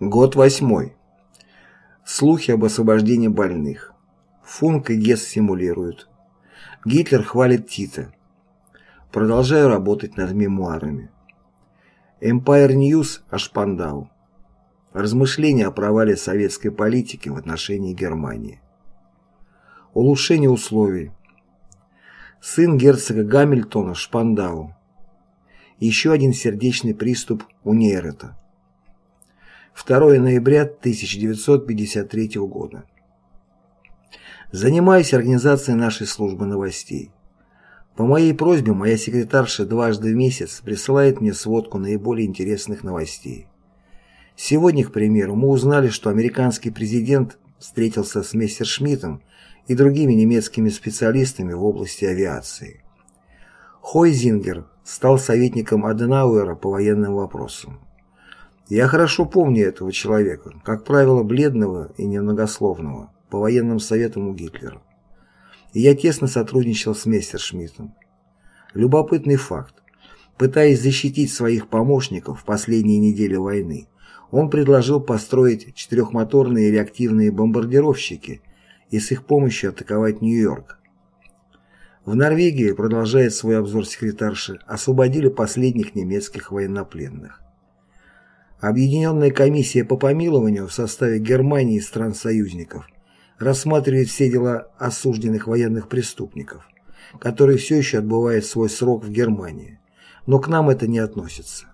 Год восьмой. Слухи об освобождении больных. Функ и Гесс симулируют. Гитлер хвалит Тита. Продолжаю работать над мемуарами. Empire News о Шпандау. Размышления о провале советской политики в отношении Германии. Улучшение условий. Сын герцога Гамильтона Шпандау. Еще один сердечный приступ у Нейрета. 2 ноября 1953 года. Занимаюсь организацией нашей службы новостей. По моей просьбе моя секретарша дважды в месяц присылает мне сводку наиболее интересных новостей. Сегодня, к примеру, мы узнали, что американский президент встретился с Мессершмиттом и другими немецкими специалистами в области авиации. Хойзингер стал советником Аденауэра по военным вопросам. Я хорошо помню этого человека, как правило, бледного и немногословного, по военным советам у Гитлера. И я тесно сотрудничал с Мессершмиттом. Любопытный факт. Пытаясь защитить своих помощников в последние недели войны, он предложил построить четырехмоторные реактивные бомбардировщики и с их помощью атаковать Нью-Йорк. В Норвегии, продолжает свой обзор секретарши, освободили последних немецких военнопленных. Объединенная комиссия по помилованию в составе Германии и стран-союзников рассматривает все дела осужденных военных преступников, которые все еще отбывают свой срок в Германии, но к нам это не относится.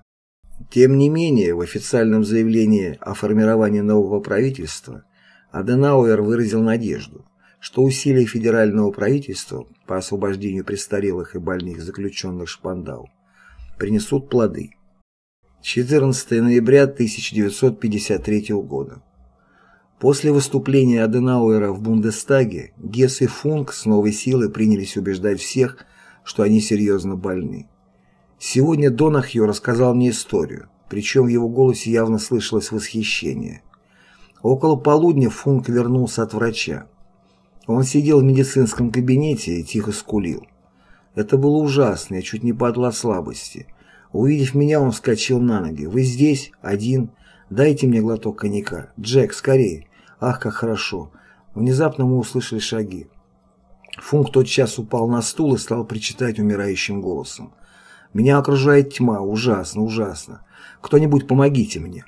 Тем не менее, в официальном заявлении о формировании нового правительства Аденауэр выразил надежду, что усилия федерального правительства по освобождению престарелых и больных заключенных Шпандау принесут плоды. 14 ноября 1953 года. После выступления Аденауэра в Бундестаге Гесс и Функ с новой силой принялись убеждать всех, что они серьезно больны. Сегодня Донахью рассказал мне историю, причем в его голосе явно слышалось восхищение. Около полудня Функ вернулся от врача. Он сидел в медицинском кабинете и тихо скулил. Это было ужасно, я чуть не падал от слабости. Увидев меня, он вскочил на ноги. «Вы здесь? Один? Дайте мне глоток коньяка. Джек, скорее!» «Ах, как хорошо!» Внезапно мы услышали шаги. Функ тотчас упал на стул и стал причитать умирающим голосом. «Меня окружает тьма. Ужасно, ужасно. Кто-нибудь помогите мне!»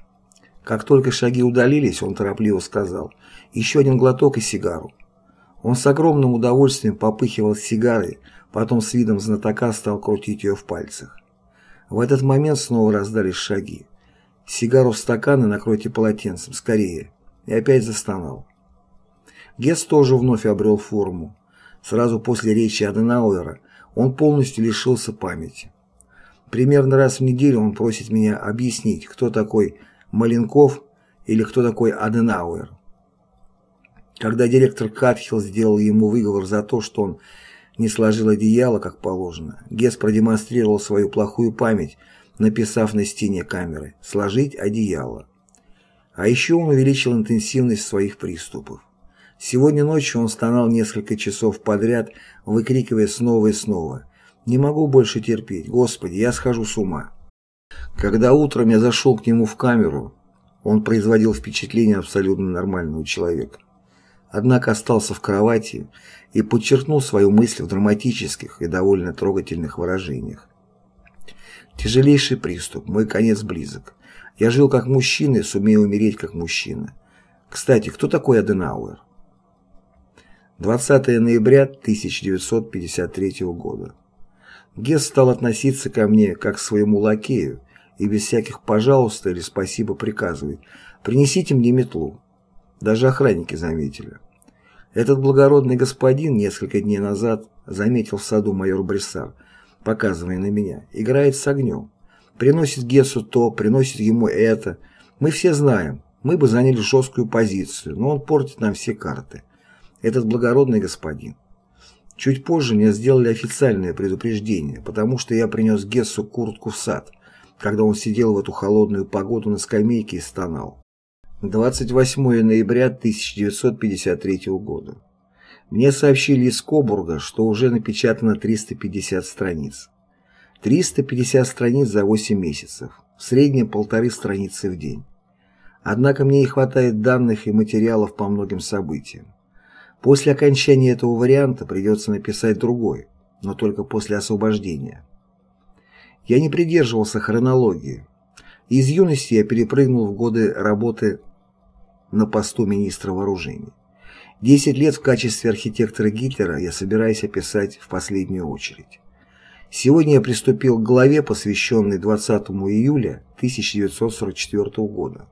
Как только шаги удалились, он торопливо сказал «Еще один глоток и сигару». Он с огромным удовольствием попыхивал сигарой, потом с видом знатока стал крутить ее в пальцах. В этот момент снова раздались шаги. «Сигару в стакан и накройте полотенцем, скорее!» И опять застонал. Гесс тоже вновь обрел форму. Сразу после речи Аденауэра он полностью лишился памяти. Примерно раз в неделю он просит меня объяснить, кто такой Маленков или кто такой Аденауэр. Когда директор Катхилл сделал ему выговор за то, что он не сложил одеяло, как положено, Гесс продемонстрировал свою плохую память, написав на стене камеры «сложить одеяло». А еще он увеличил интенсивность своих приступов. Сегодня ночью он стонал несколько часов подряд, выкрикивая снова и снова «Не могу больше терпеть, Господи, я схожу с ума». Когда утром я зашел к нему в камеру, он производил впечатление абсолютно нормального человека однако остался в кровати и подчеркнул свою мысль в драматических и довольно трогательных выражениях. Тяжелейший приступ, мой конец близок. Я жил как мужчина и сумею умереть как мужчина. Кстати, кто такой Аденауэр? 20 ноября 1953 года. Гесс стал относиться ко мне как к своему лакею и без всяких «пожалуйста» или «спасибо» приказывает «принесите мне метлу». Даже охранники заметили. Этот благородный господин несколько дней назад заметил в саду майор Брессар, показывая на меня, играет с огнем. Приносит Гессу то, приносит ему это. Мы все знаем, мы бы заняли жесткую позицию, но он портит нам все карты. Этот благородный господин. Чуть позже мне сделали официальное предупреждение, потому что я принес Гессу куртку в сад, когда он сидел в эту холодную погоду на скамейке и стонал. 28 ноября 1953 года. Мне сообщили из Кобурга, что уже напечатано 350 страниц. 350 страниц за 8 месяцев, в среднем полторы страницы в день. Однако мне не хватает данных и материалов по многим событиям. После окончания этого варианта придется написать другой, но только после освобождения. Я не придерживался хронологии. Из юности я перепрыгнул в годы работы на посту министра вооружений. Десять лет в качестве архитектора Гитлера я собираюсь описать в последнюю очередь. Сегодня я приступил к главе, посвященной 20 июля 1944 года.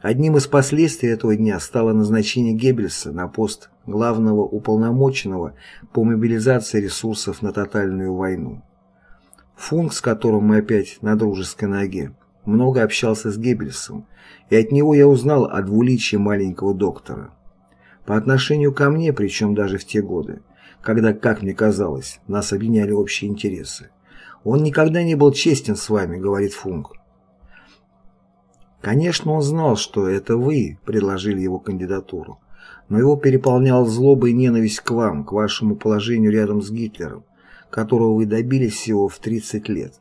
Одним из последствий этого дня стало назначение Геббельса на пост главного уполномоченного по мобилизации ресурсов на тотальную войну. Функ, с которым мы опять на дружеской ноге, много общался с Геббельсом, и от него я узнал о двуличии маленького доктора. По отношению ко мне, причем даже в те годы, когда, как мне казалось, нас объединяли общие интересы. Он никогда не был честен с вами, говорит Функ. Конечно, он знал, что это вы предложили его кандидатуру, но его переполняла злоба и ненависть к вам, к вашему положению рядом с Гитлером, которого вы добились всего в 30 лет,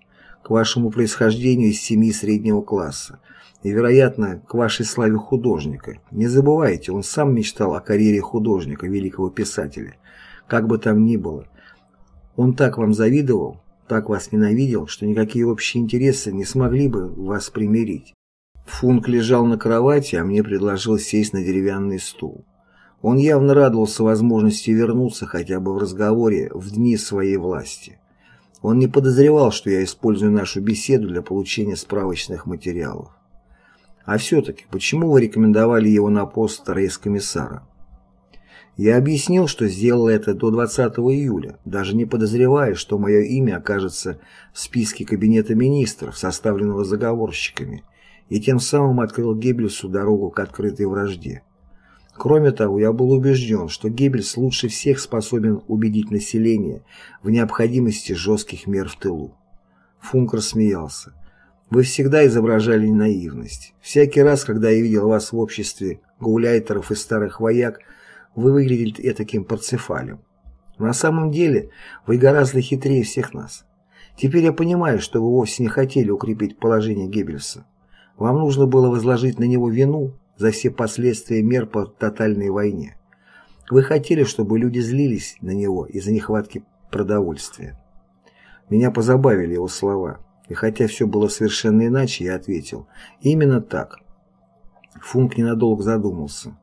к вашему происхождению из семьи среднего класса и, вероятно, к вашей славе художника. Не забывайте, он сам мечтал о карьере художника, великого писателя. Как бы там ни было. Он так вам завидовал, так вас ненавидел, что никакие общие интересы не смогли бы вас примирить. Функ лежал на кровати, а мне предложил сесть на деревянный стул. Он явно радовался возможности вернуться хотя бы в разговоре в дни своей власти. Он не подозревал, что я использую нашу беседу для получения справочных материалов. А все-таки, почему вы рекомендовали его на пост рейс-комиссара? Я объяснил, что сделал это до 20 июля, даже не подозревая, что мое имя окажется в списке Кабинета министров, составленного заговорщиками, и тем самым открыл Геббельсу дорогу к открытой вражде. Кроме того, я был убежден, что Геббельс лучше всех способен убедить население в необходимости жестких мер в тылу. Функер смеялся. Вы всегда изображали наивность. Всякий раз, когда я видел вас в обществе гауляйтеров и старых вояк, вы выглядели этаким парцефалем. На самом деле, вы гораздо хитрее всех нас. Теперь я понимаю, что вы вовсе не хотели укрепить положение Геббельса. Вам нужно было возложить на него вину за все последствия мер по тотальной войне. Вы хотели, чтобы люди злились на него из-за нехватки продовольствия. Меня позабавили его слова, и хотя все было совершенно иначе, я ответил, именно так. Функ ненадолго задумался.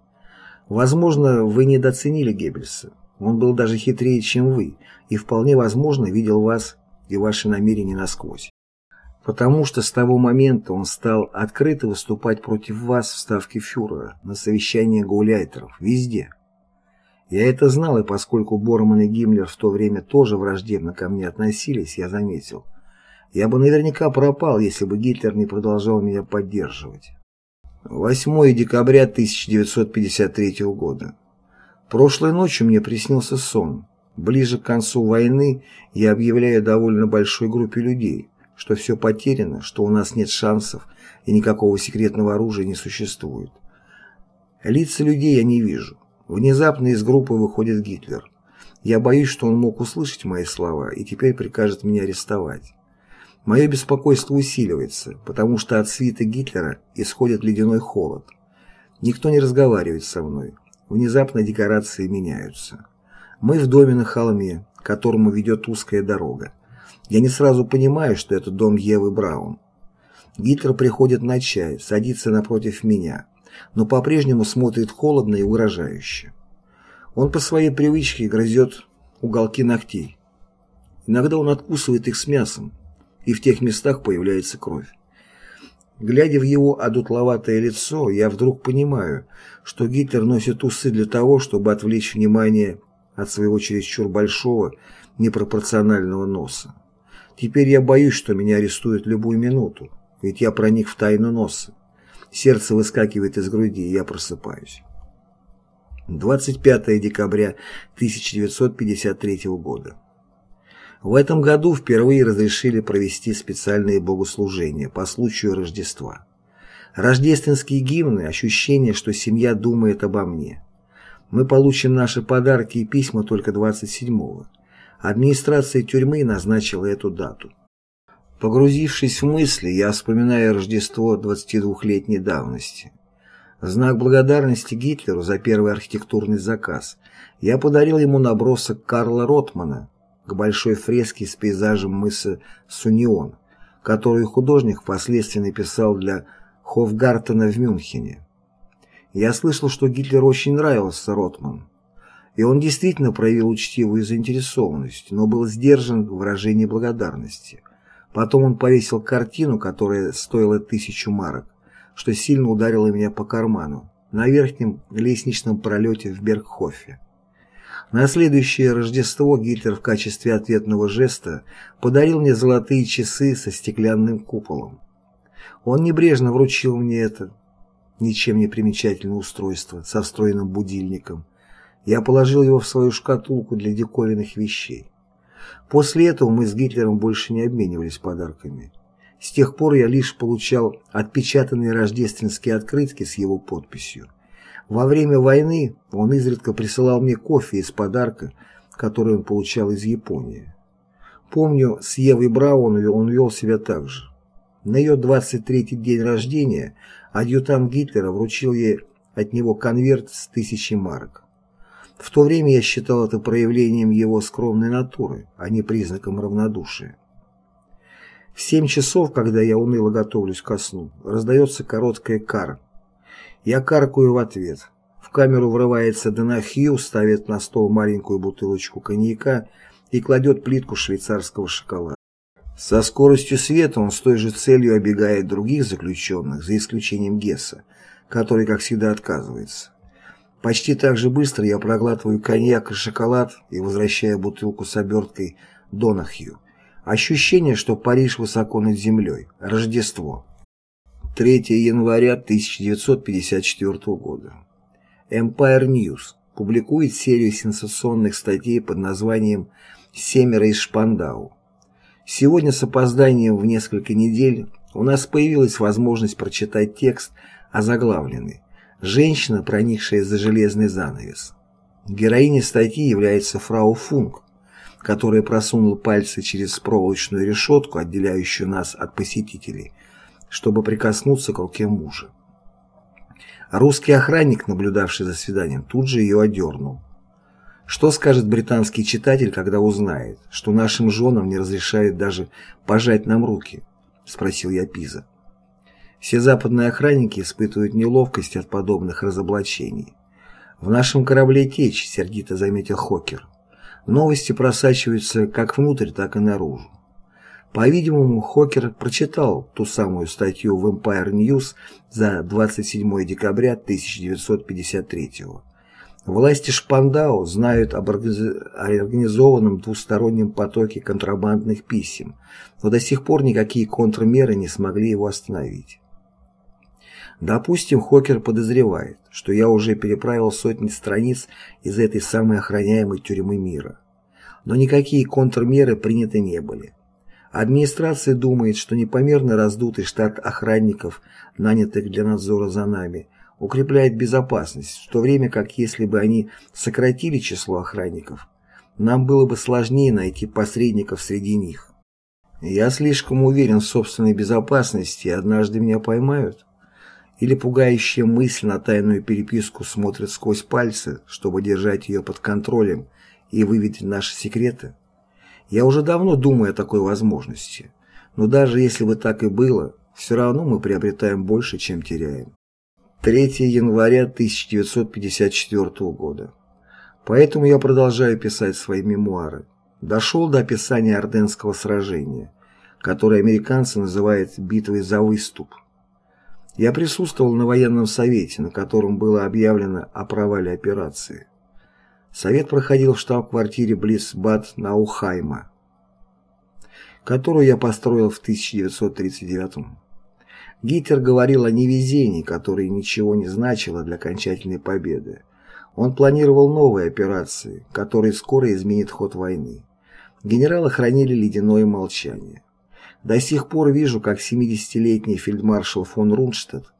Возможно, вы недооценили Геббельса. Он был даже хитрее, чем вы, и вполне возможно видел вас и ваши намерения насквозь потому что с того момента он стал открыто выступать против вас в ставке фюрера, на совещании гауляйтеров, везде. Я это знал, и поскольку Борман и Гиммлер в то время тоже враждебно ко мне относились, я заметил. Я бы наверняка пропал, если бы Гитлер не продолжал меня поддерживать. 8 декабря 1953 года. Прошлой ночью мне приснился сон. Ближе к концу войны я объявляю довольно большой группе людей, что все потеряно, что у нас нет шансов и никакого секретного оружия не существует. Лица людей я не вижу. Внезапно из группы выходит Гитлер. Я боюсь, что он мог услышать мои слова и теперь прикажет меня арестовать. Мое беспокойство усиливается, потому что от свита Гитлера исходит ледяной холод. Никто не разговаривает со мной. Внезапно декорации меняются. Мы в доме на холме, к которому ведет узкая дорога. Я не сразу понимаю, что это дом Евы Браун. Гитлер приходит на чай, садится напротив меня, но по-прежнему смотрит холодно и угрожающе. Он по своей привычке грызет уголки ногтей. Иногда он откусывает их с мясом, и в тех местах появляется кровь. Глядя в его одутловатое лицо, я вдруг понимаю, что Гитлер носит усы для того, чтобы отвлечь внимание от своего чересчур большого непропорционального носа. Теперь я боюсь, что меня арестуют любую минуту, ведь я проник в тайну носа. Сердце выскакивает из груди, и я просыпаюсь. 25 декабря 1953 года. В этом году впервые разрешили провести специальные богослужения по случаю Рождества. Рождественские гимны – ощущение, что семья думает обо мне. Мы получим наши подарки и письма только 27-го. Администрация тюрьмы назначила эту дату. Погрузившись в мысли, я вспоминаю Рождество 22-летней давности. В знак благодарности Гитлеру за первый архитектурный заказ я подарил ему набросок Карла Ротмана к большой фреске с пейзажем мыса Сунион, которую художник впоследствии написал для Хофгартена в Мюнхене. Я слышал, что Гитлеру очень нравился Ротман, и он действительно проявил учтивую заинтересованность, но был сдержан в выражении благодарности. Потом он повесил картину, которая стоила тысячу марок, что сильно ударило меня по карману, на верхнем лестничном пролете в Бергхофе. На следующее Рождество Гитлер в качестве ответного жеста подарил мне золотые часы со стеклянным куполом. Он небрежно вручил мне это ничем не примечательное устройство со встроенным будильником. Я положил его в свою шкатулку для диковинных вещей. После этого мы с Гитлером больше не обменивались подарками. С тех пор я лишь получал отпечатанные рождественские открытки с его подписью. Во время войны он изредка присылал мне кофе из подарка, который он получал из Японии. Помню, с Евой Браун он вел себя так же. На ее 23-й день рождения адъютант Гитлера вручил ей от него конверт с тысячей марок. В то время я считал это проявлением его скромной натуры, а не признаком равнодушия. В семь часов, когда я уныло готовлюсь ко сну, раздается короткая кара. Я каркаю в ответ. В камеру врывается Донахью, ставит на стол маленькую бутылочку коньяка и кладет плитку швейцарского шоколада. Со скоростью света он с той же целью обегает других заключенных, за исключением Гесса, который, как всегда, отказывается. Почти так же быстро я проглатываю коньяк и шоколад и возвращаю бутылку с оберткой Донахью. Ощущение, что Париж высоко над землей. Рождество. 3 января 1954 года. Empire News публикует серию сенсационных статей под названием «Семеро из Шпандау». Сегодня с опозданием в несколько недель у нас появилась возможность прочитать текст, озаглавленный «Женщина, проникшая за железный занавес». Героиней статьи является фрау Функ, которая просунула пальцы через проволочную решетку, отделяющую нас от посетителей, чтобы прикоснуться к руке мужа. Русский охранник, наблюдавший за свиданием, тут же ее одернул. Что скажет британский читатель, когда узнает, что нашим женам не разрешают даже пожать нам руки? Спросил я Пиза. Все западные охранники испытывают неловкость от подобных разоблачений. В нашем корабле течь, сердито заметил Хокер. Новости просачиваются как внутрь, так и наружу. По-видимому, Хокер прочитал ту самую статью в Empire News за 27 декабря 1953 года. Власти Шпандау знают об организованном двустороннем потоке контрабандных писем, но до сих пор никакие контрмеры не смогли его остановить. Допустим, Хокер подозревает, что я уже переправил сотни страниц из этой самой охраняемой тюрьмы мира. Но никакие контрмеры приняты не были. Администрация думает, что непомерно раздутый штат охранников, нанятых для надзора за нами – укрепляет безопасность, в то время как если бы они сократили число охранников, нам было бы сложнее найти посредников среди них. Я слишком уверен в собственной безопасности, и однажды меня поймают. Или пугающая мысль на тайную переписку смотрит сквозь пальцы, чтобы держать ее под контролем и выведать наши секреты. Я уже давно думаю о такой возможности. Но даже если бы так и было, все равно мы приобретаем больше, чем теряем. 3 января 1954 года. Поэтому я продолжаю писать свои мемуары. Дошел до описания Орденского сражения, которое американцы называют «битвой за выступ». Я присутствовал на военном совете, на котором было объявлено о провале операции. Совет проходил в штаб-квартире близ Бад Наухайма, которую я построил в 1939 году. Гитлер говорил о невезении, которое ничего не значило для окончательной победы. Он планировал новые операции, которые скоро изменят ход войны. Генералы хранили ледяное молчание. До сих пор вижу, как 70-летний фельдмаршал фон Рунштадт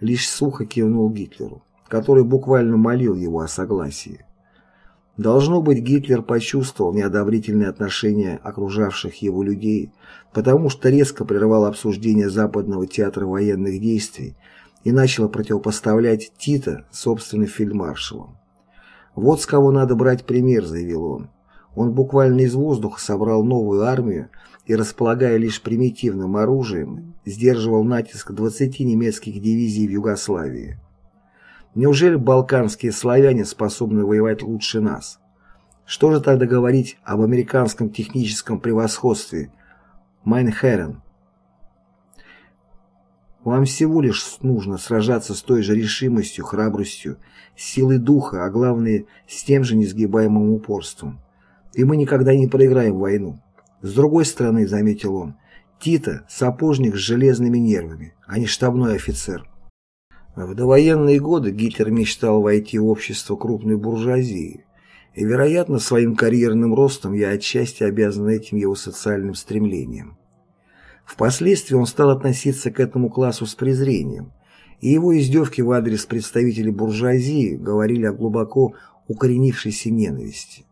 лишь сухо кивнул Гитлеру, который буквально молил его о согласии. Должно быть, Гитлер почувствовал неодобрительное отношение окружавших его людей, потому что резко прервал обсуждение Западного театра военных действий и начало противопоставлять Тита собственным фельдмаршалом. «Вот с кого надо брать пример», — заявил он. Он буквально из воздуха собрал новую армию и, располагая лишь примитивным оружием, сдерживал натиск 20 немецких дивизий в Югославии. Неужели балканские славяне способны воевать лучше нас? Что же тогда говорить об американском техническом превосходстве? Meine Herren. Вам всего лишь нужно сражаться с той же решимостью, храбростью, силой духа, а главное, с тем же несгибаемым упорством. И мы никогда не проиграем войну. С другой стороны, заметил он, Тито – сапожник с железными нервами, а не штабной офицер. В довоенные годы Гитлер мечтал войти в общество крупной буржуазии, и, вероятно, своим карьерным ростом я отчасти обязан этим его социальным стремлением. Впоследствии он стал относиться к этому классу с презрением, и его издевки в адрес представителей буржуазии говорили о глубоко укоренившейся ненависти.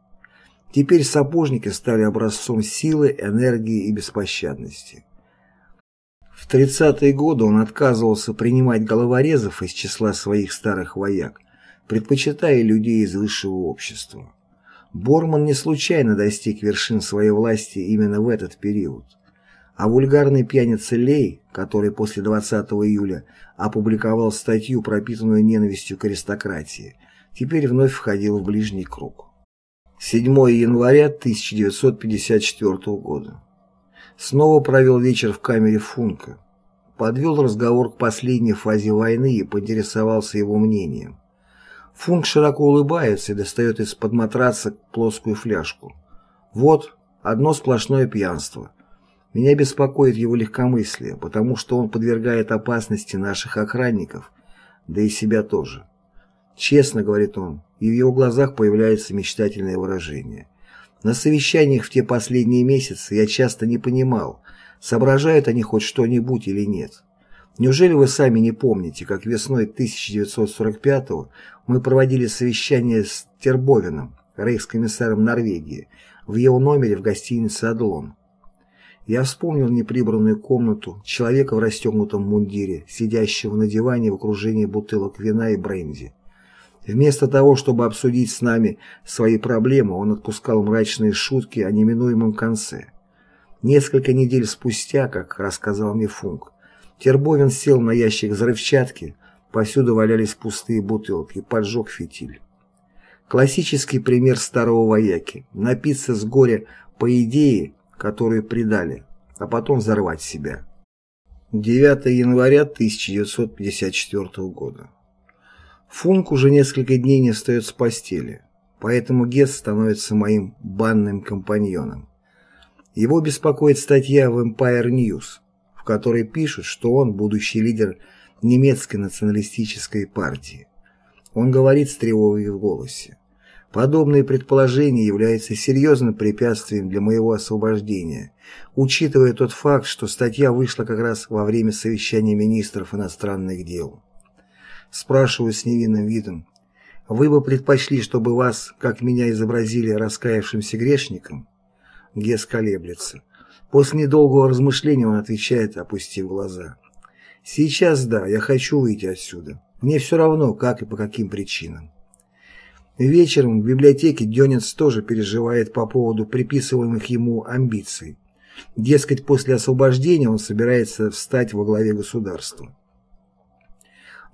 Теперь сапожники стали образцом силы, энергии и беспощадности. В 30-е годы он отказывался принимать головорезов из числа своих старых вояк, предпочитая людей из высшего общества. Борман не случайно достиг вершин своей власти именно в этот период. А вульгарный пьяница Лей, который после 20 июля опубликовал статью, пропитанную ненавистью к аристократии, теперь вновь входил в ближний круг. 7 января 1954 года. Снова провел вечер в камере Функа. Подвел разговор к последней фазе войны и поинтересовался его мнением. Функ широко улыбается и достает из-под матраца плоскую фляжку. Вот, одно сплошное пьянство. Меня беспокоит его легкомыслие, потому что он подвергает опасности наших охранников, да и себя тоже. Честно, говорит он, и в его глазах появляется мечтательное выражение. На совещаниях в те последние месяцы я часто не понимал, соображают они хоть что-нибудь или нет. Неужели вы сами не помните, как весной 1945-го мы проводили совещание с Тербовином, рейхскомиссаром Норвегии, в его номере в гостинице «Адлон». Я вспомнил неприбранную комнату, человека в расстегнутом мундире, сидящего на диване в окружении бутылок вина и бренди. Вместо того, чтобы обсудить с нами свои проблемы, он отпускал мрачные шутки о неминуемом конце. Несколько недель спустя, как рассказал мне Функ, Тербовин сел на ящик взрывчатки, повсюду валялись пустые бутылки, поджег фитиль. Классический пример старого вояки – напиться с горя по идее, которую предали, а потом взорвать себя. 9 января 1954 года. Функ уже несколько дней не встает с постели, поэтому Гесс становится моим банным компаньоном. Его беспокоит статья в Empire News, в которой пишут, что он будущий лидер немецкой националистической партии. Он говорит с тревогой в голосе. Подобные предположения являются серьезным препятствием для моего освобождения, учитывая тот факт, что статья вышла как раз во время совещания министров иностранных дел. Спрашиваю с невинным видом. Вы бы предпочли, чтобы вас, как меня, изобразили раскаявшимся грешником? Гес колеблется. После недолгого размышления он отвечает, опустив глаза. Сейчас да, я хочу выйти отсюда. Мне все равно, как и по каким причинам. Вечером в библиотеке Дёнец тоже переживает по поводу приписываемых ему амбиций. Дескать, после освобождения он собирается встать во главе государства.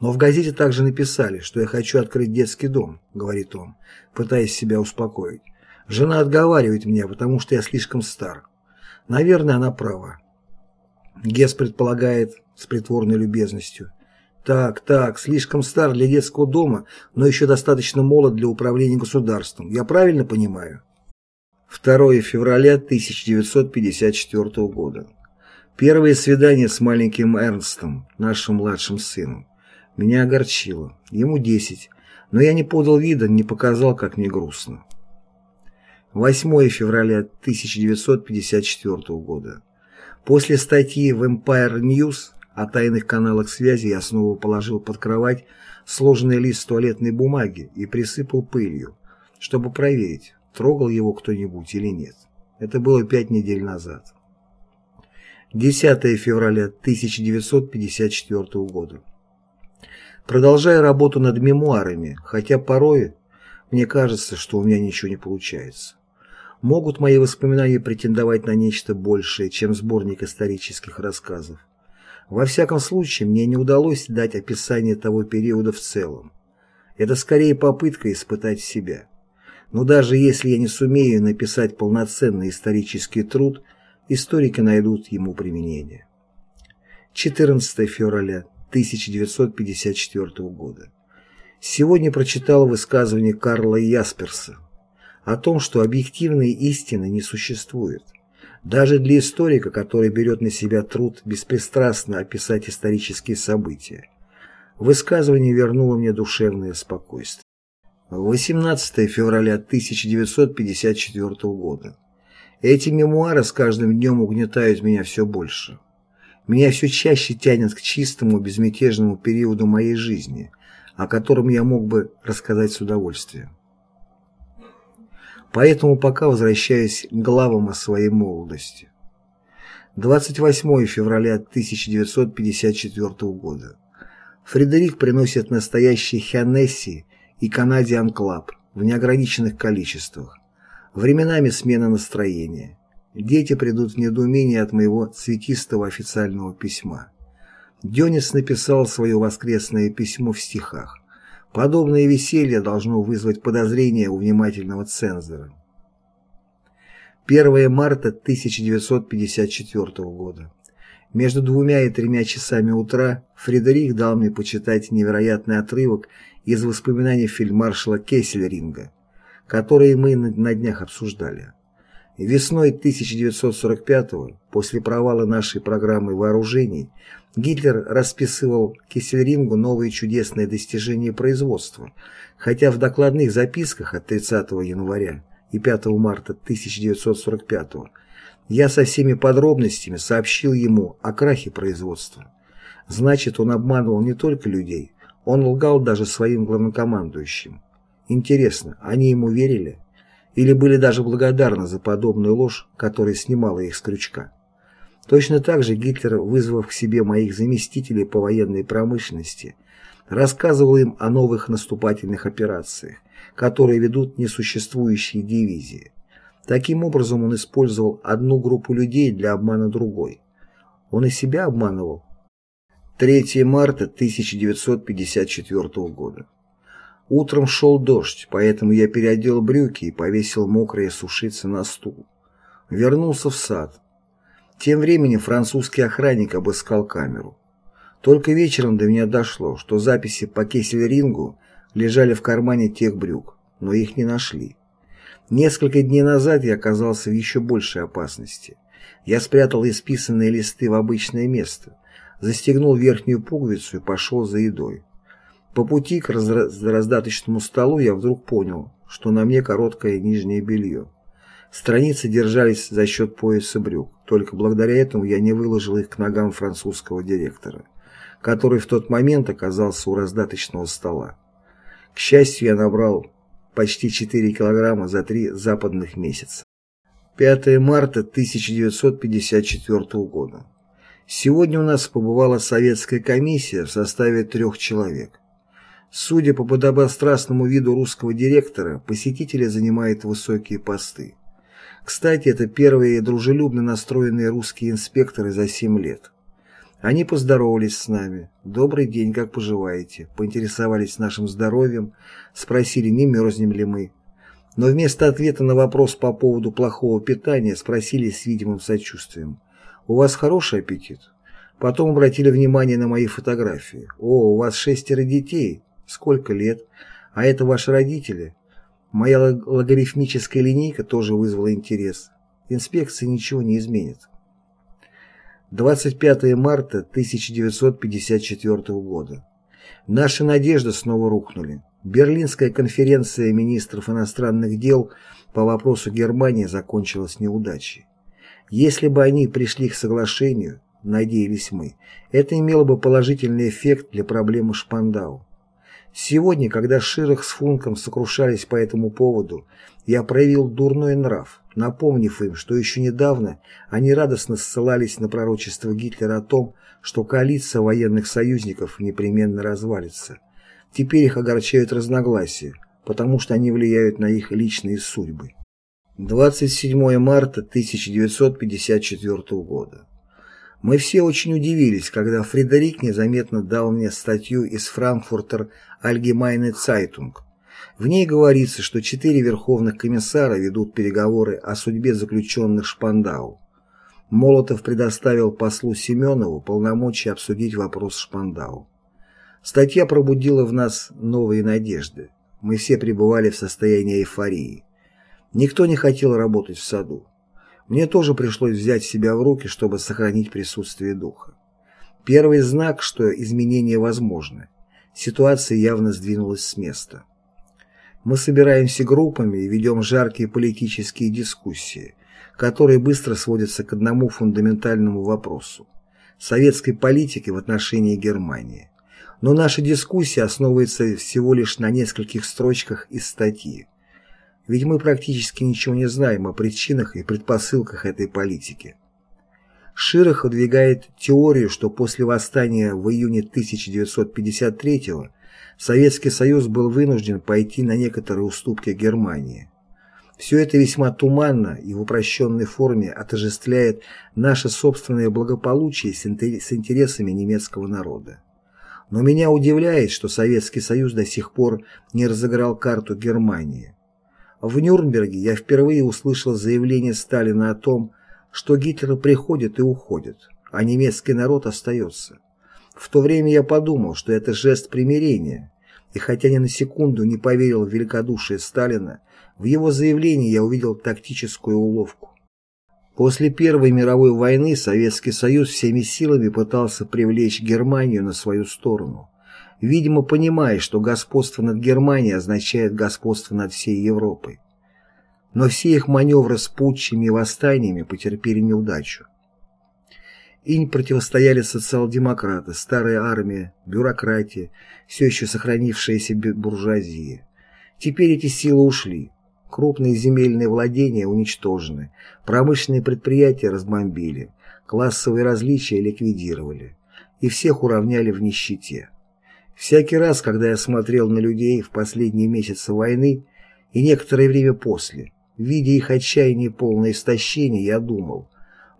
Но в газете также написали, что я хочу открыть детский дом, говорит он, пытаясь себя успокоить. Жена отговаривает меня, потому что я слишком стар. Наверное, она права. Гес предполагает с притворной любезностью. Так, так, слишком стар для детского дома, но еще достаточно молод для управления государством. Я правильно понимаю? 2 февраля 1954 года. Первое свидание с маленьким Эрнстом, нашим младшим сыном. Меня огорчило. Ему десять, но я не подал вида, не показал, как мне грустно. 8 февраля 1954 года. После статьи в Empire News о тайных каналах связи я снова положил под кровать сложенный лист туалетной бумаги и присыпал пылью, чтобы проверить, трогал его кто-нибудь или нет. Это было пять недель назад. 10 февраля 1954 года. Продолжаю работу над мемуарами, хотя порой мне кажется, что у меня ничего не получается. Могут мои воспоминания претендовать на нечто большее, чем сборник исторических рассказов. Во всяком случае, мне не удалось дать описание того периода в целом. Это скорее попытка испытать себя. Но даже если я не сумею написать полноценный исторический труд, историки найдут ему применение. 14 февраля 1954 года. Сегодня прочитал высказывание Карла Ясперса о том, что объективной истины не существует. Даже для историка, который берет на себя труд беспристрастно описать исторические события. Высказывание вернуло мне душевное спокойствие. 18 февраля 1954 года. Эти мемуары с каждым днем угнетают меня все больше. Меня все чаще тянет к чистому, безмятежному периоду моей жизни, о котором я мог бы рассказать с удовольствием. Поэтому пока возвращаюсь к главам о своей молодости. 28 февраля 1954 года. Фредерик приносит настоящий Hennessy и Canadian Club в неограниченных количествах. Временами смена настроения. Дети придут в недоумение от моего цветистого официального письма. Дёнис написал свое воскресное письмо в стихах. Подобное веселье должно вызвать подозрение у внимательного цензора. 1 марта 1954 года. Между двумя и тремя часами утра Фредерик дал мне почитать невероятный отрывок из воспоминаний фельдмаршала Кессельринга, которые мы на днях обсуждали. Весной 1945-го, после провала нашей программы вооружений, Гитлер расписывал Киссельрингу новые чудесные достижения производства, хотя в докладных записках от 30 января и 5 марта 1945 я со всеми подробностями сообщил ему о крахе производства. Значит, он обманывал не только людей, он лгал даже своим главнокомандующим. Интересно, они ему верили? Или были даже благодарны за подобную ложь, которая снимала их с крючка. Точно так же Гитлер, вызвав к себе моих заместителей по военной промышленности, рассказывал им о новых наступательных операциях, которые ведут несуществующие дивизии. Таким образом он использовал одну группу людей для обмана другой. Он и себя обманывал. 3 марта 1954 года. Утром шел дождь, поэтому я переодел брюки и повесил мокрые сушиться на стул. Вернулся в сад. Тем временем французский охранник обыскал камеру. Только вечером до меня дошло, что записи по Кессельрингу лежали в кармане тех брюк, но их не нашли. Несколько дней назад я оказался в еще большей опасности. Я спрятал исписанные листы в обычное место, застегнул верхнюю пуговицу и пошел за едой. По пути к раздаточному столу я вдруг понял, что на мне короткое нижнее белье. Страницы держались за счет пояса брюк, только благодаря этому я не выложил их к ногам французского директора, который в тот момент оказался у раздаточного стола. К счастью, я набрал почти 4 килограмма за три западных месяца. 5 марта 1954 года. Сегодня у нас побывала советская комиссия в составе трех человек. Судя по подобострастному виду русского директора, посетители занимают высокие посты. Кстати, это первые дружелюбно настроенные русские инспекторы за 7 лет. Они поздоровались с нами. «Добрый день, как поживаете?» Поинтересовались нашим здоровьем, спросили, не мерзнем ли мы. Но вместо ответа на вопрос по поводу плохого питания спросили с видимым сочувствием. «У вас хороший аппетит?» Потом обратили внимание на мои фотографии. «О, у вас шестеро детей. Сколько лет? А это ваши родители? Моя логарифмическая линейка тоже вызвала интерес. Инспекция ничего не изменит. 25 марта 1954 года. Наши надежды снова рухнули. Берлинская конференция министров иностранных дел по вопросу Германии закончилась неудачей. Если бы они пришли к соглашению, надеялись мы, это имело бы положительный эффект для проблемы Шпандау. Сегодня, когда Ширах с Функом сокрушались по этому поводу, я проявил дурной нрав, напомнив им, что еще недавно они радостно ссылались на пророчество Гитлера о том, что коалиция военных союзников непременно развалится. Теперь их огорчают разногласия, потому что они влияют на их личные судьбы. 27 марта 1954 года. Мы все очень удивились, когда Фредерик незаметно дал мне статью из Франкфуртер Allgemeine Zeitung. В ней говорится, что четыре верховных комиссара ведут переговоры о судьбе заключенных Шпандау. Молотов предоставил послу Семенову полномочия обсудить вопрос Шпандау. Статья пробудила в нас новые надежды. Мы все пребывали в состоянии эйфории. Никто не хотел работать в саду. Мне тоже пришлось взять себя в руки, чтобы сохранить присутствие духа. Первый знак, что изменения возможны. Ситуация явно сдвинулась с места. Мы собираемся группами и ведем жаркие политические дискуссии, которые быстро сводятся к одному фундаментальному вопросу – советской политике в отношении Германии. Но наша дискуссия основывается всего лишь на нескольких строчках из статьи. Ведь мы практически ничего не знаем о причинах и предпосылках этой политики. Широх выдвигает теорию, что после восстания в июне 1953 Советский Союз был вынужден пойти на некоторые уступки Германии. Все это весьма туманно и в упрощенной форме отождествляет наше собственное благополучие с интересами немецкого народа. Но меня удивляет, что Советский Союз до сих пор не разыграл карту Германии. В Нюрнберге я впервые услышал заявление Сталина о том, что Гитлер приходит и уходит, а немецкий народ остается. В то время я подумал, что это жест примирения, и хотя ни на секунду не поверил в великодушие Сталина, в его заявлении я увидел тактическую уловку. После Первой мировой войны Советский Союз всеми силами пытался привлечь Германию на свою сторону, видимо понимая, что господство над Германией означает господство над всей Европой. Но все их маневры с путчами и восстаниями потерпели неудачу. Им противостояли социал-демократы, старая армия, бюрократия, все еще сохранившаяся буржуазия. Теперь эти силы ушли. Крупные земельные владения уничтожены, промышленные предприятия разбомбили, классовые различия ликвидировали и всех уравняли в нищете. Всякий раз, когда я смотрел на людей в последние месяцы войны и некоторое время после, видя их отчаяние и полное истощение, я думал,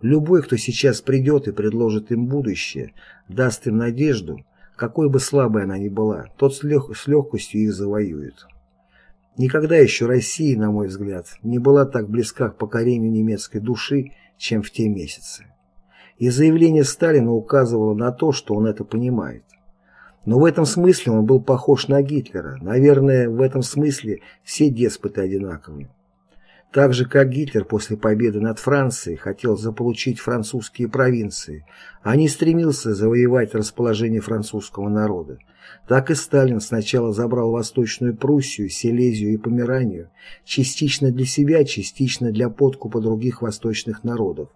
любой, кто сейчас придет и предложит им будущее, даст им надежду, какой бы слабой она ни была, тот с, лег с легкостью их завоюет. Никогда еще Россия, на мой взгляд, не была так близка к покорению немецкой души, чем в те месяцы. И заявление Сталина указывало на то, что он это понимает. Но в этом смысле он был похож на Гитлера. Наверное, в этом смысле все деспоты одинаковы. Так же, как Гитлер после победы над Францией хотел заполучить французские провинции, а не стремился завоевать расположение французского народа, так и Сталин сначала забрал Восточную Пруссию, Силезию и Померанию, частично для себя, частично для подкупа других восточных народов.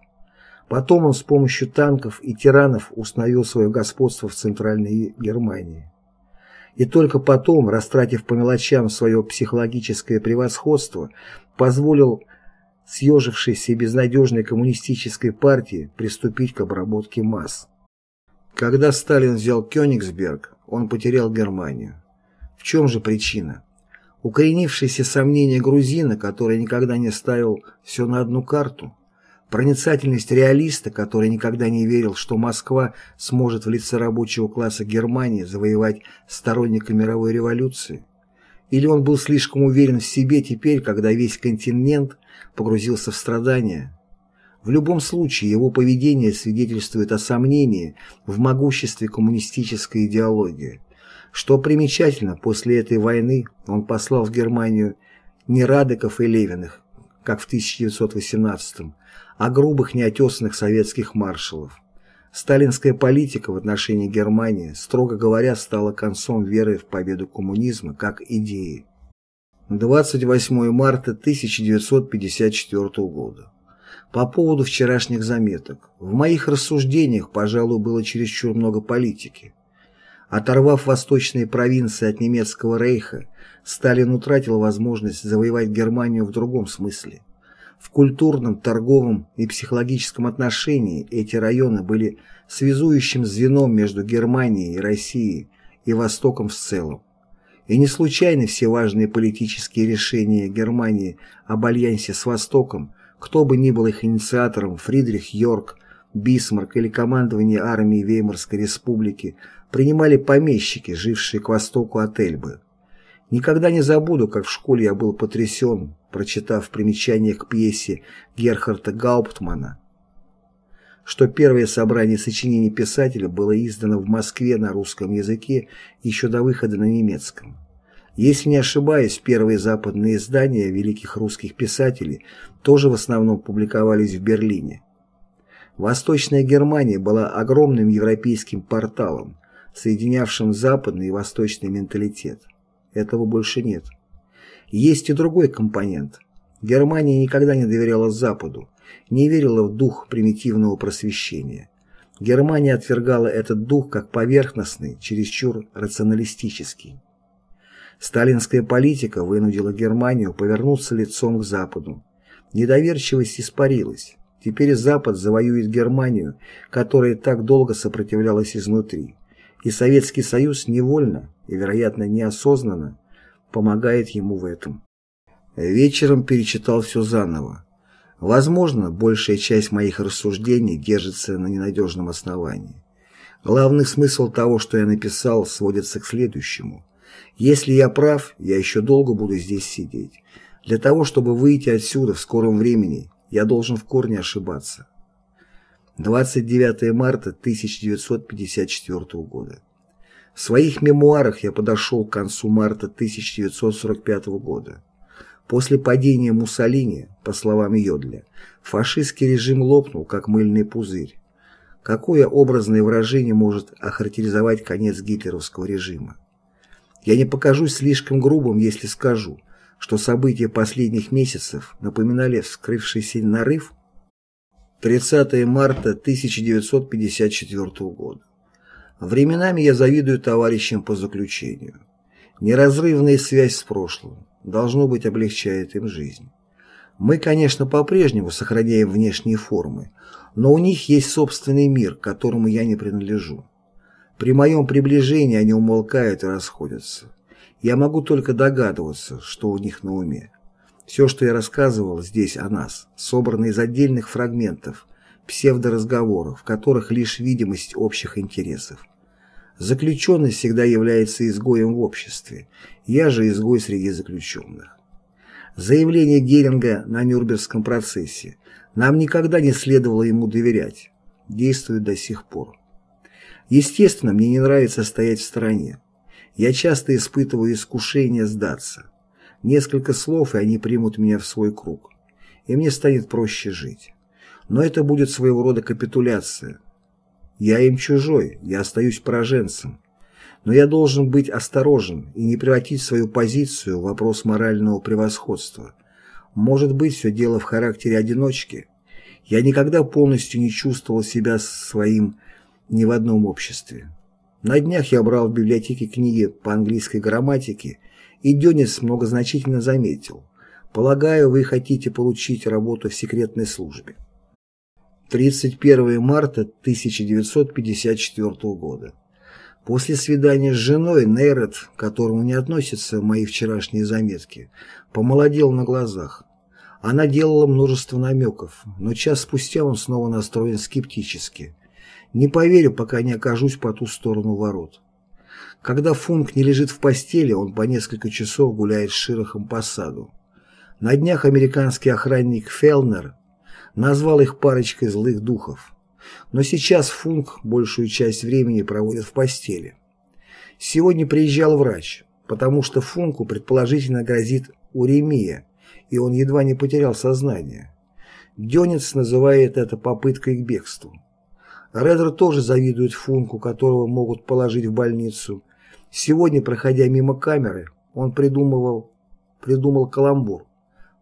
Потом он с помощью танков и тиранов установил свое господство в Центральной Германии. И только потом, растратив по мелочам свое психологическое превосходство, позволил съежившейся и безнадежной коммунистической партии приступить к обработке масс. Когда Сталин взял Кёнигсберг, он потерял Германию. В чем же причина? Укоренившиеся сомнения грузина, который никогда не ставил все на одну карту – Проницательность реалиста, который никогда не верил, что Москва сможет в лице рабочего класса Германии завоевать сторонника мировой революции? Или он был слишком уверен в себе теперь, когда весь континент погрузился в страдания? В любом случае, его поведение свидетельствует о сомнении в могуществе коммунистической идеологии. Что примечательно, после этой войны он послал в Германию не Радыков и Левиных, как в 1918 а грубых неотесанных советских маршалов. Сталинская политика в отношении Германии, строго говоря, стала концом веры в победу коммунизма как идеи. 28 марта 1954 года. По поводу вчерашних заметок. В моих рассуждениях, пожалуй, было чересчур много политики. Оторвав восточные провинции от немецкого рейха, Сталин утратил возможность завоевать Германию в другом смысле. В культурном, торговом и психологическом отношении эти районы были связующим звеном между Германией и Россией и Востоком в целом. И не случайно все важные политические решения Германии об альянсе с Востоком, кто бы ни был их инициатором, Фридрих Йорк, Бисмарк или командование армии Веймарской республики, принимали помещики, жившие к востоку от Эльбы. Никогда не забуду, как в школе я был потрясен, прочитав примечание к пьесе Герхарда Гауптмана, что первое собрание сочинений писателя было издано в Москве на русском языке еще до выхода на немецком. Если не ошибаюсь, первые западные издания великих русских писателей тоже в основном публиковались в Берлине. Восточная Германия была огромным европейским порталом, соединявшим западный и восточный менталитет. Этого больше нет. Есть и другой компонент. Германия никогда не доверяла Западу, не верила в дух примитивного просвещения. Германия отвергала этот дух как поверхностный, чересчур рационалистический. Сталинская политика вынудила Германию повернуться лицом к Западу. Недоверчивость испарилась. Теперь Запад завоюет Германию, которая так долго сопротивлялась изнутри. И Советский Союз невольно и, вероятно, неосознанно помогает ему в этом. Вечером перечитал все заново. Возможно, большая часть моих рассуждений держится на ненадежном основании. Главный смысл того, что я написал, сводится к следующему. Если я прав, я еще долго буду здесь сидеть. Для того, чтобы выйти отсюда в скором времени, я должен в корне ошибаться. 29 марта 1954 года. В своих мемуарах я подошел к концу марта 1945 года. После падения Муссолини, по словам Йодля, фашистский режим лопнул, как мыльный пузырь. Какое образное выражение может охарактеризовать конец гитлеровского режима? Я не покажусь слишком грубым, если скажу, что события последних месяцев напоминали вскрывшийся нарыв 30 марта 1954 года. Временами я завидую товарищам по заключению. Неразрывная связь с прошлым, должно быть, облегчает им жизнь. Мы, конечно, по-прежнему сохраняем внешние формы, но у них есть собственный мир, к которому я не принадлежу. При моем приближении они умолкают и расходятся. Я могу только догадываться, что у них на уме. Все, что я рассказывал здесь о нас, собрано из отдельных фрагментов, псевдоразговоров, в которых лишь видимость общих интересов. Заключенный всегда является изгоем в обществе, я же изгой среди заключенных. Заявление Геринга на Нюрнбергском процессе нам никогда не следовало ему доверять, действует до сих пор. Естественно, мне не нравится стоять в стороне. Я часто испытываю искушение сдаться. Несколько слов, и они примут меня в свой круг. И мне станет проще жить. Но это будет своего рода капитуляция. Я им чужой, я остаюсь пораженцем. Но я должен быть осторожен и не превратить свою позицию в вопрос морального превосходства. Может быть, все дело в характере одиночки. Я никогда полностью не чувствовал себя своим ни в одном обществе. На днях я брал в библиотеке книги по английской грамматике, и Дёнис многозначительно заметил. Полагаю, вы хотите получить работу в секретной службе. 31 марта 1954 года. После свидания с женой Нейрет, к которому не относятся мои вчерашние заметки, помолодел на глазах. Она делала множество намеков, но час спустя он снова настроен скептически. Не поверю, пока не окажусь по ту сторону ворот. Когда Функ не лежит в постели, он по несколько часов гуляет с Широхом по саду. На днях американский охранник Фелнер назвал их парочкой злых духов. Но сейчас Функ большую часть времени проводит в постели. Сегодня приезжал врач, потому что Функу предположительно грозит уремия, и он едва не потерял сознание. Дёнец называет это попыткой к бегству. Редер тоже завидует Функу, которого могут положить в больницу. Сегодня, проходя мимо камеры, он придумывал, придумал каламбур.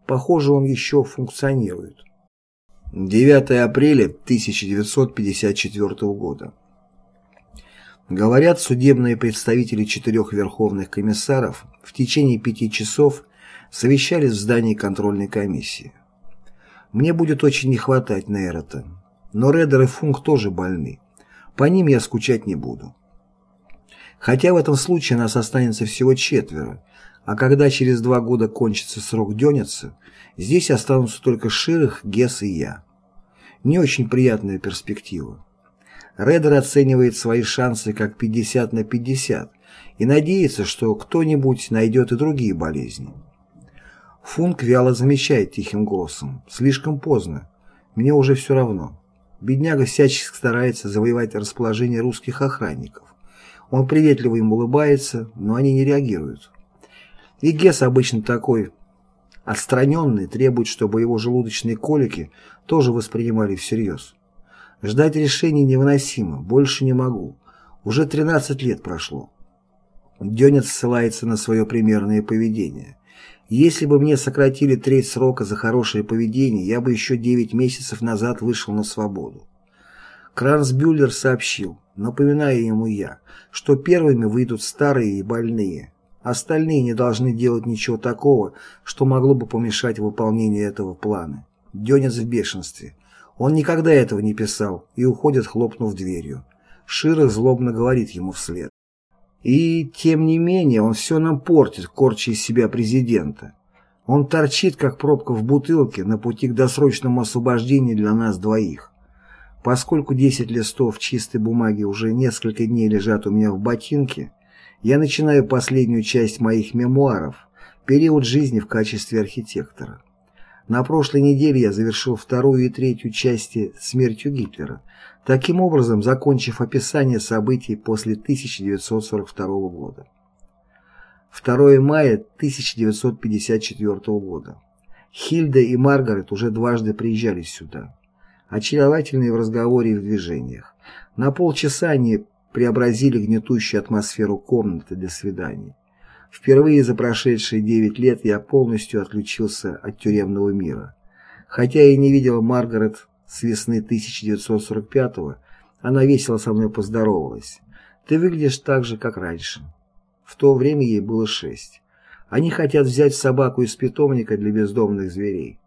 Похоже, он еще функционирует. 9 апреля 1954 года. Говорят, судебные представители четырех верховных комиссаров в течение пяти часов совещались в здании контрольной комиссии. Мне будет очень не хватать Нейрота, но Редер и Функ тоже больны. По ним я скучать не буду. Хотя в этом случае нас останется всего четверо, а когда через два года кончится срок Дёница, здесь останутся только Ширых, Гесс и я. Не очень приятная перспектива. Редер оценивает свои шансы как 50 на 50 и надеется, что кто-нибудь найдет и другие болезни. Функ вяло замечает тихим голосом. «Слишком поздно. Мне уже все равно». Бедняга всячески старается завоевать расположение русских охранников. Он приветливо им улыбается, но они не реагируют. И Гесс обычно такой отстраненный, требует, чтобы его желудочные колики тоже воспринимали всерьез. Ждать решений невыносимо, больше не могу. Уже 13 лет прошло. Дёнец ссылается на свое примерное поведение. Если бы мне сократили треть срока за хорошее поведение, я бы еще 9 месяцев назад вышел на свободу. Кранцбюллер сообщил, напоминая ему я, что первыми выйдут старые и больные. Остальные не должны делать ничего такого, что могло бы помешать выполнению этого плана. Дёнец в бешенстве. Он никогда этого не писал и уходит, хлопнув дверью. Ширах злобно говорит ему вслед. И, тем не менее, он все нам портит, корча из себя президента. Он торчит, как пробка в бутылке, на пути к досрочному освобождению для нас двоих. Поскольку 10 листов чистой бумаги уже несколько дней лежат у меня в ботинке, я начинаю последнюю часть моих мемуаров, период жизни в качестве архитектора. На прошлой неделе я завершил вторую и третью части «Смертью Гитлера», таким образом закончив описание событий после 1942 года. 2 мая 1954 года. Хильда и Маргарет уже дважды приезжали сюда. Очаровательные в разговоре и в движениях. На полчаса они преобразили гнетущую атмосферу комнаты для свиданий. Впервые за прошедшие девять лет я полностью отключился от тюремного мира. Хотя и не видел Маргарет с весны 1945-го, она весело со мной поздоровалась. «Ты выглядишь так же, как раньше». В то время ей было шесть. Они хотят взять собаку из питомника для бездомных зверей.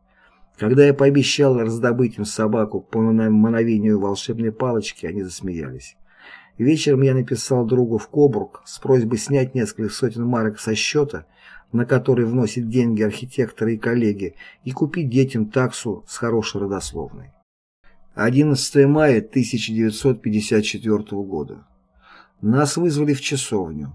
Когда я пообещал раздобыть им собаку по мановению волшебной палочки, они засмеялись. Вечером я написал другу в Кобург с просьбой снять несколько сотен марок со счета, на который вносят деньги архитекторы и коллеги, и купить детям таксу с хорошей родословной. 11 мая 1954 года. Нас вызвали в часовню.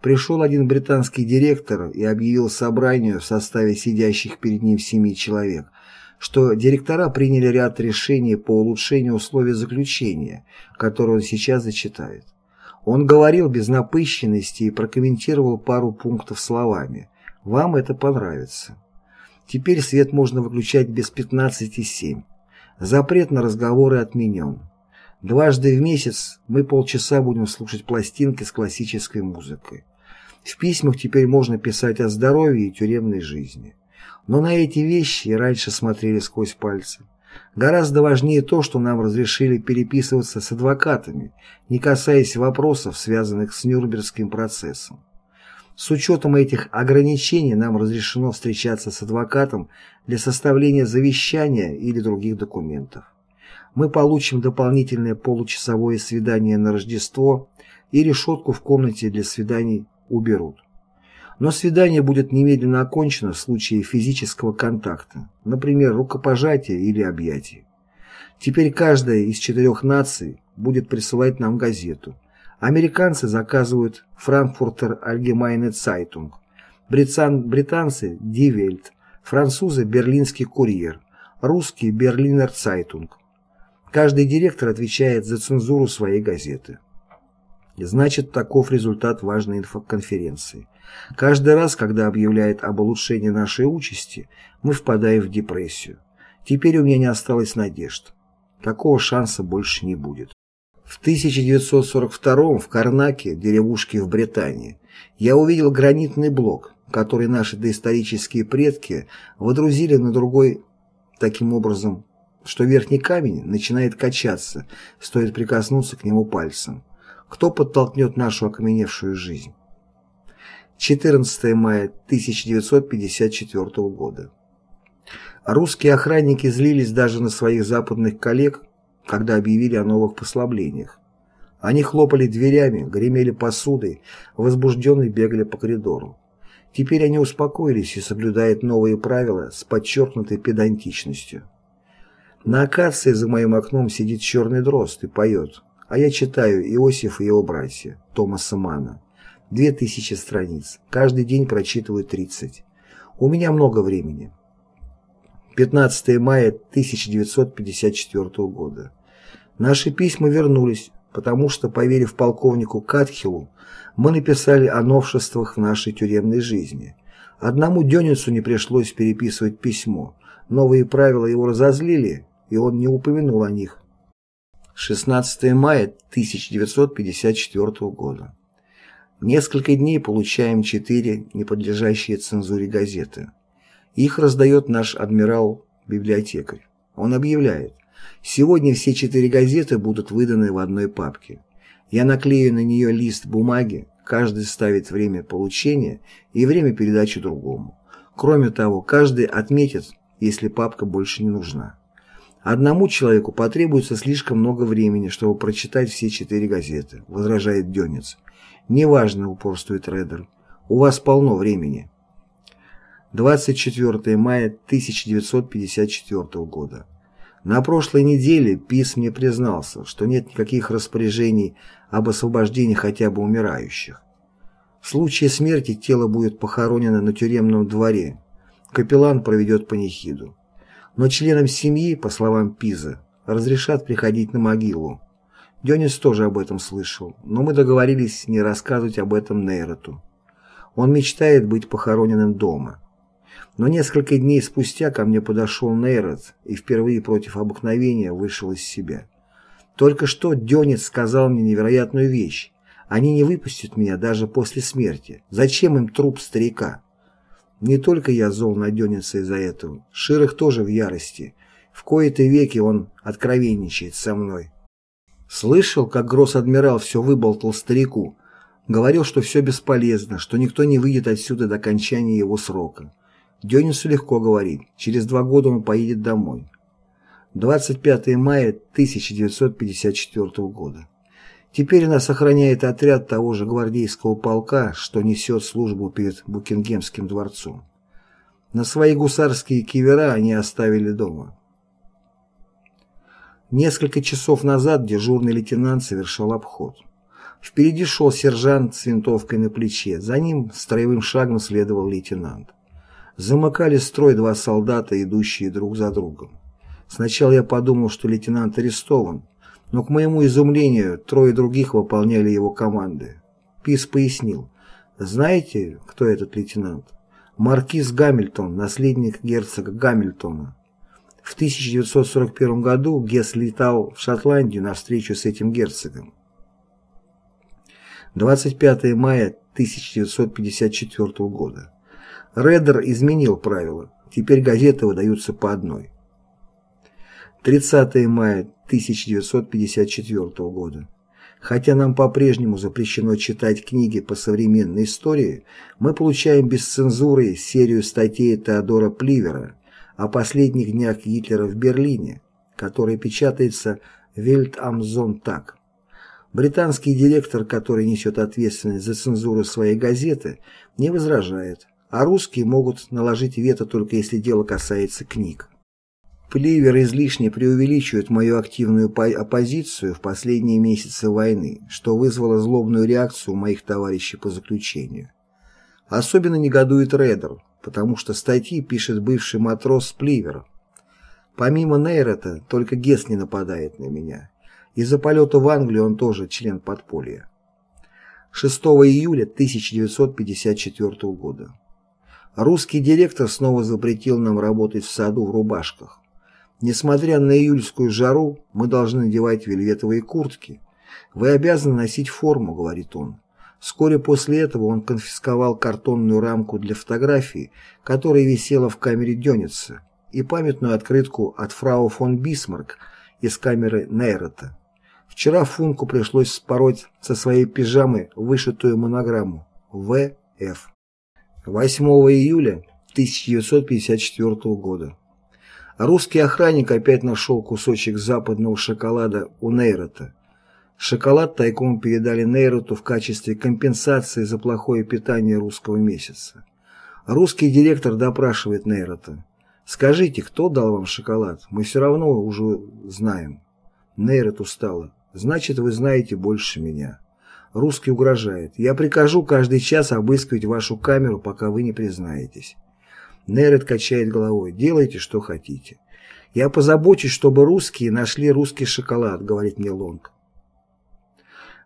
Пришел один британский директор и объявил собранию в составе сидящих перед ним семи человек – что директора приняли ряд решений по улучшению условий заключения, которые он сейчас зачитает. Он говорил без напыщенности и прокомментировал пару пунктов словами «Вам это понравится». Теперь свет можно выключать без 15,7. Запрет на разговоры отменен. Дважды в месяц мы полчаса будем слушать пластинки с классической музыкой. В письмах теперь можно писать о здоровье и тюремной жизни. Но на эти вещи раньше смотрели сквозь пальцы. Гораздо важнее то, что нам разрешили переписываться с адвокатами, не касаясь вопросов, связанных с Нюрнбергским процессом. С учетом этих ограничений нам разрешено встречаться с адвокатом для составления завещания или других документов. Мы получим дополнительное получасовое свидание на Рождество и решетку в комнате для свиданий уберут. Но свидание будет немедленно окончено в случае физического контакта, например, рукопожатия или объятия. Теперь каждая из четырех наций будет присылать нам газету. Американцы заказывают Frankfurter Allgemeine Zeitung, британцы – Die Welt, французы – Берлинский курьер, русские – Берлинер Zeitung. Каждый директор отвечает за цензуру своей газеты. Значит, таков результат важной инфоконференции. Каждый раз, когда объявляет об улучшении нашей участи, мы впадаем в депрессию. Теперь у меня не осталось надежд. Такого шанса больше не будет. В 1942 в Карнаке, деревушке в Британии, я увидел гранитный блок, который наши доисторические предки водрузили на другой таким образом, что верхний камень начинает качаться, стоит прикоснуться к нему пальцем. Кто подтолкнет нашу окаменевшую жизнь? 14 мая 1954 года. Русские охранники злились даже на своих западных коллег, когда объявили о новых послаблениях. Они хлопали дверями, гремели посудой, возбужденно бегали по коридору. Теперь они успокоились и соблюдают новые правила с подчеркнутой педантичностью. На акации за моим окном сидит черный дрозд и поет, а я читаю «Иосиф и его братья» Томаса Мана. Две тысячи страниц. Каждый день прочитываю 30. У меня много времени. 15 мая 1954 года. Наши письма вернулись, потому что, поверив полковнику Катхилу, мы написали о новшествах в нашей тюремной жизни. Одному Дёницу не пришлось переписывать письмо. Новые правила его разозлили, и он не упомянул о них. 16 мая 1954 года. Несколько дней получаем четыре неподлежащие цензуре газеты. Их раздает наш адмирал-библиотекарь. Он объявляет, сегодня все четыре газеты будут выданы в одной папке. Я наклею на нее лист бумаги, каждый ставит время получения и время передачи другому. Кроме того, каждый отметит, если папка больше не нужна. Одному человеку потребуется слишком много времени, чтобы прочитать все четыре газеты, возражает Дёнец. Неважно, упорствует Редер. У вас полно времени. 24 мая 1954 года. На прошлой неделе ПИС мне признался, что нет никаких распоряжений об освобождении хотя бы умирающих. В случае смерти тело будет похоронено на тюремном дворе. Капеллан проведет панихиду но членам семьи, по словам Пиза, разрешат приходить на могилу. Дёнис тоже об этом слышал, но мы договорились не рассказывать об этом Нейроту. Он мечтает быть похороненным дома. Но несколько дней спустя ко мне подошел Нейрот и впервые против обыкновения вышел из себя. Только что Дёнец сказал мне невероятную вещь. Они не выпустят меня даже после смерти. Зачем им труп старика? Не только я зол на Дёница из-за этого. Ширых тоже в ярости. В кои-то веки он откровенничает со мной. Слышал, как гросс-адмирал все выболтал старику. Говорил, что все бесполезно, что никто не выйдет отсюда до окончания его срока. Дёнису легко говорить. Через два года он поедет домой. 25 мая 1954 года. Теперь нас охраняет отряд того же гвардейского полка, что несет службу перед Букингемским дворцом. На свои гусарские кивера они оставили дома. Несколько часов назад дежурный лейтенант совершил обход. Впереди шел сержант с винтовкой на плече, за ним строевым шагом следовал лейтенант. Замыкали строй два солдата, идущие друг за другом. Сначала я подумал, что лейтенант арестован, но, к моему изумлению, трое других выполняли его команды. Пис пояснил. «Знаете, кто этот лейтенант? Маркиз Гамильтон, наследник герцога Гамильтона. В 1941 году Гесс летал в Шотландию на встречу с этим герцогом. 25 мая 1954 года. Реддер изменил правила. Теперь газеты выдаются по одной. 30 мая 1954 года. Хотя нам по-прежнему запрещено читать книги по современной истории, мы получаем без цензуры серию статей Теодора Пливера о последних днях Гитлера в Берлине, которая печатается Вельт Амзон так. Британский директор, который несет ответственность за цензуру своей газеты, не возражает, а русские могут наложить вето только если дело касается книг. Пливер излишне преувеличивает мою активную оппозицию в последние месяцы войны, что вызвало злобную реакцию моих товарищей по заключению. Особенно негодует Редер, потому что статьи пишет бывший матрос Пливер. Помимо Нейрета, только Гесс не нападает на меня. Из-за полета в Англию он тоже член подполья. 6 июля 1954 года. Русский директор снова запретил нам работать в саду в рубашках. Несмотря на июльскую жару, мы должны надевать вельветовые куртки. Вы обязаны носить форму, говорит он. Вскоре после этого он конфисковал картонную рамку для фотографий, которая висела в камере Дёница, и памятную открытку от фрау фон Бисмарк из камеры Нейрота. Вчера Функу пришлось спороть со своей пижамы вышитую монограмму «В.Ф.». 8 июля 1954 года. Русский охранник опять нашел кусочек западного шоколада у Нейрота. Шоколад тайком передали Нейроту в качестве компенсации за плохое питание русского месяца. Русский директор допрашивает Нейрота. «Скажите, кто дал вам шоколад? Мы все равно уже знаем». Нейрот устала. «Значит, вы знаете больше меня». Русский угрожает. «Я прикажу каждый час обыскивать вашу камеру, пока вы не признаетесь». Нейрот качает головой. «Делайте, что хотите». «Я позабочусь, чтобы русские нашли русский шоколад», — говорит мне Лонг.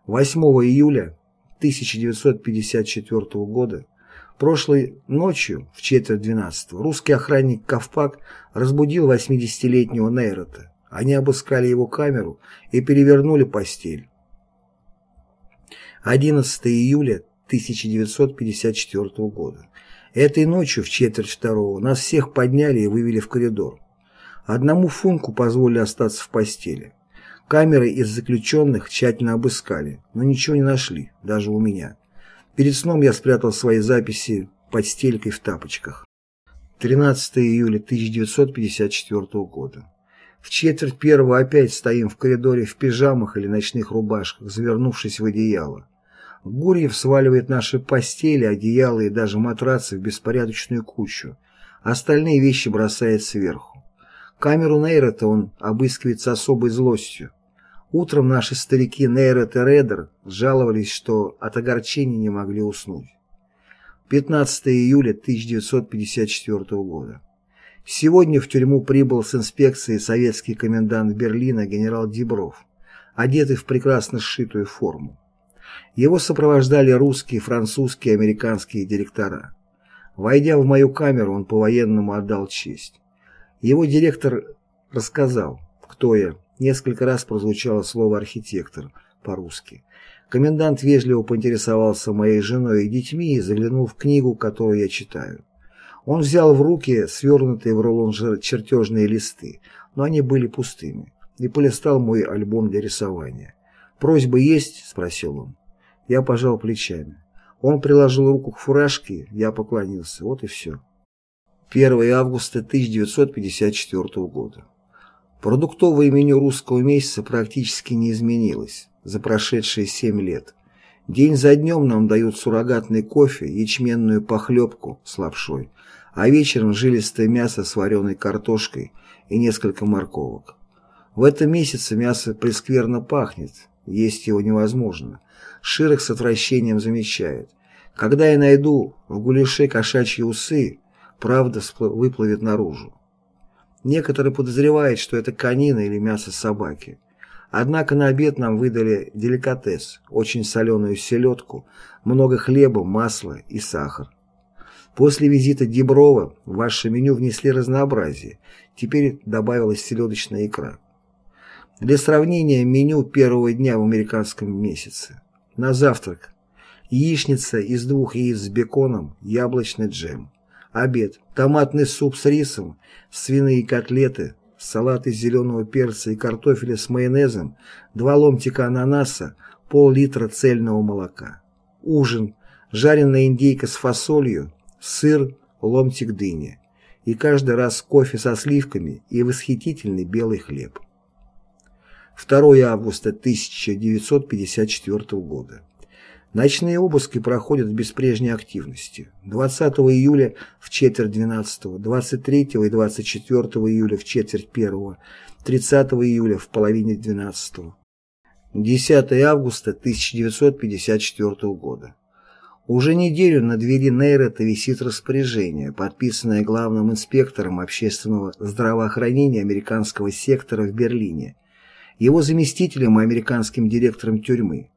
8 июля 1954 года Прошлой ночью, в четверть двенадцатого, русский охранник Ковпак разбудил 80-летнего Нейрота. Они обыскали его камеру и перевернули постель. 11 июля 1954 года. Этой ночью в четверть второго нас всех подняли и вывели в коридор. Одному Функу позволили остаться в постели. Камеры из заключенных тщательно обыскали, но ничего не нашли, даже у меня. Перед сном я спрятал свои записи под стелькой в тапочках. 13 июля 1954 года. В четверть первого опять стоим в коридоре в пижамах или ночных рубашках, завернувшись в одеяло. Гурьев сваливает наши постели, одеяла и даже матрацы в беспорядочную кучу. Остальные вещи бросает сверху. Камеру Нейрота он обыскивает с особой злостью. Утром наши старики Нейрет и Редер жаловались, что от огорчения не могли уснуть. 15 июля 1954 года. Сегодня в тюрьму прибыл с инспекцией советский комендант Берлина генерал Дебров, одетый в прекрасно сшитую форму. Его сопровождали русские, французские, американские директора. Войдя в мою камеру, он по-военному отдал честь. Его директор рассказал, кто я, Несколько раз прозвучало слово «архитектор» по-русски. Комендант вежливо поинтересовался моей женой и детьми и заглянул в книгу, которую я читаю. Он взял в руки свернутые в рулон чертежные листы, но они были пустыми, и полистал мой альбом для рисования. «Просьба есть?» – спросил он. Я пожал плечами. Он приложил руку к фуражке, я поклонился. Вот и все. 1 августа 1954 года. Продуктовое меню русского месяца практически не изменилось за прошедшие семь лет. День за днем нам дают суррогатный кофе, ячменную похлебку с лапшой, а вечером жилистое мясо с вареной картошкой и несколько морковок. В этом месяце мясо прескверно пахнет, есть его невозможно. Широк с отвращением замечает. Когда я найду в гуляше кошачьи усы, правда выплывет наружу. Некоторые подозревают, что это конина или мясо собаки. Однако на обед нам выдали деликатес, очень соленую селедку, много хлеба, масла и сахар. После визита Деброва в ваше меню внесли разнообразие, теперь добавилась селедочная икра. Для сравнения меню первого дня в американском месяце. На завтрак яичница из двух яиц с беконом, яблочный джем. Обед. Томатный суп с рисом, свиные котлеты, салат из зеленого перца и картофеля с майонезом, два ломтика ананаса, пол-литра цельного молока. Ужин. Жареная индейка с фасолью, сыр, ломтик дыни. И каждый раз кофе со сливками и восхитительный белый хлеб. 2 августа 1954 года. Ночные обыски проходят без прежней активности. 20 июля в четверть 12, 23 и 24 июля в четверть 1, 30 июля в половине 12. 10 августа 1954 года. Уже неделю на двери Нейрота висит распоряжение, подписанное главным инспектором общественного здравоохранения американского сектора в Берлине, его заместителем и американским директором тюрьмы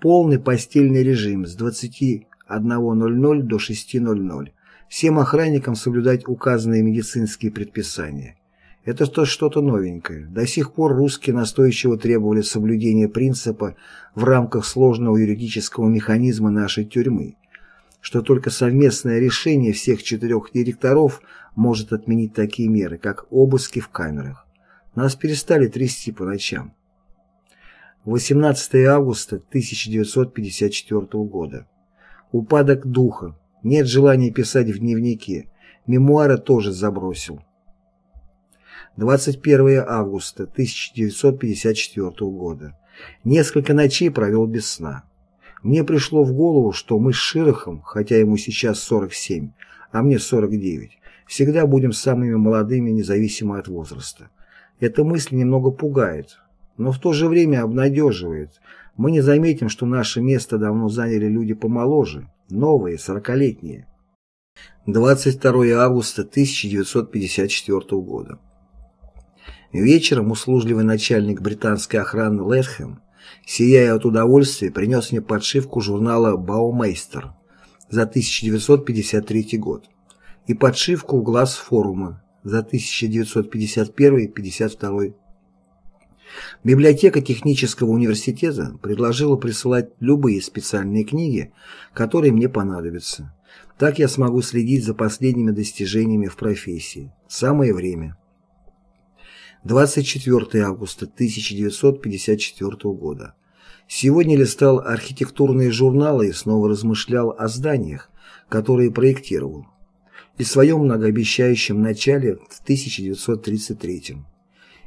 Полный постельный режим с 21.00 до 6.00. Всем охранникам соблюдать указанные медицинские предписания. Это то что-то новенькое. До сих пор русские настойчиво требовали соблюдения принципа в рамках сложного юридического механизма нашей тюрьмы, что только совместное решение всех четырех директоров может отменить такие меры, как обыски в камерах. Нас перестали трясти по ночам. 18 августа 1954 года. Упадок духа. Нет желания писать в дневнике. Мемуары тоже забросил. 21 августа 1954 года. Несколько ночей провел без сна. Мне пришло в голову, что мы с Широхом, хотя ему сейчас 47, а мне 49, всегда будем самыми молодыми, независимо от возраста. Эта мысль немного пугает, но в то же время обнадеживает. Мы не заметим, что наше место давно заняли люди помоложе, новые, сорокалетние. 22 августа 1954 года. Вечером услужливый начальник британской охраны Летхэм, сияя от удовольствия, принес мне подшивку журнала «Баумейстер» за 1953 год и подшивку «Глаз форума» за 1951-52 Библиотека технического университета предложила присылать любые специальные книги, которые мне понадобятся. Так я смогу следить за последними достижениями в профессии. Самое время. 24 августа 1954 года. Сегодня листал архитектурные журналы и снова размышлял о зданиях, которые проектировал. И своем многообещающем начале в 1933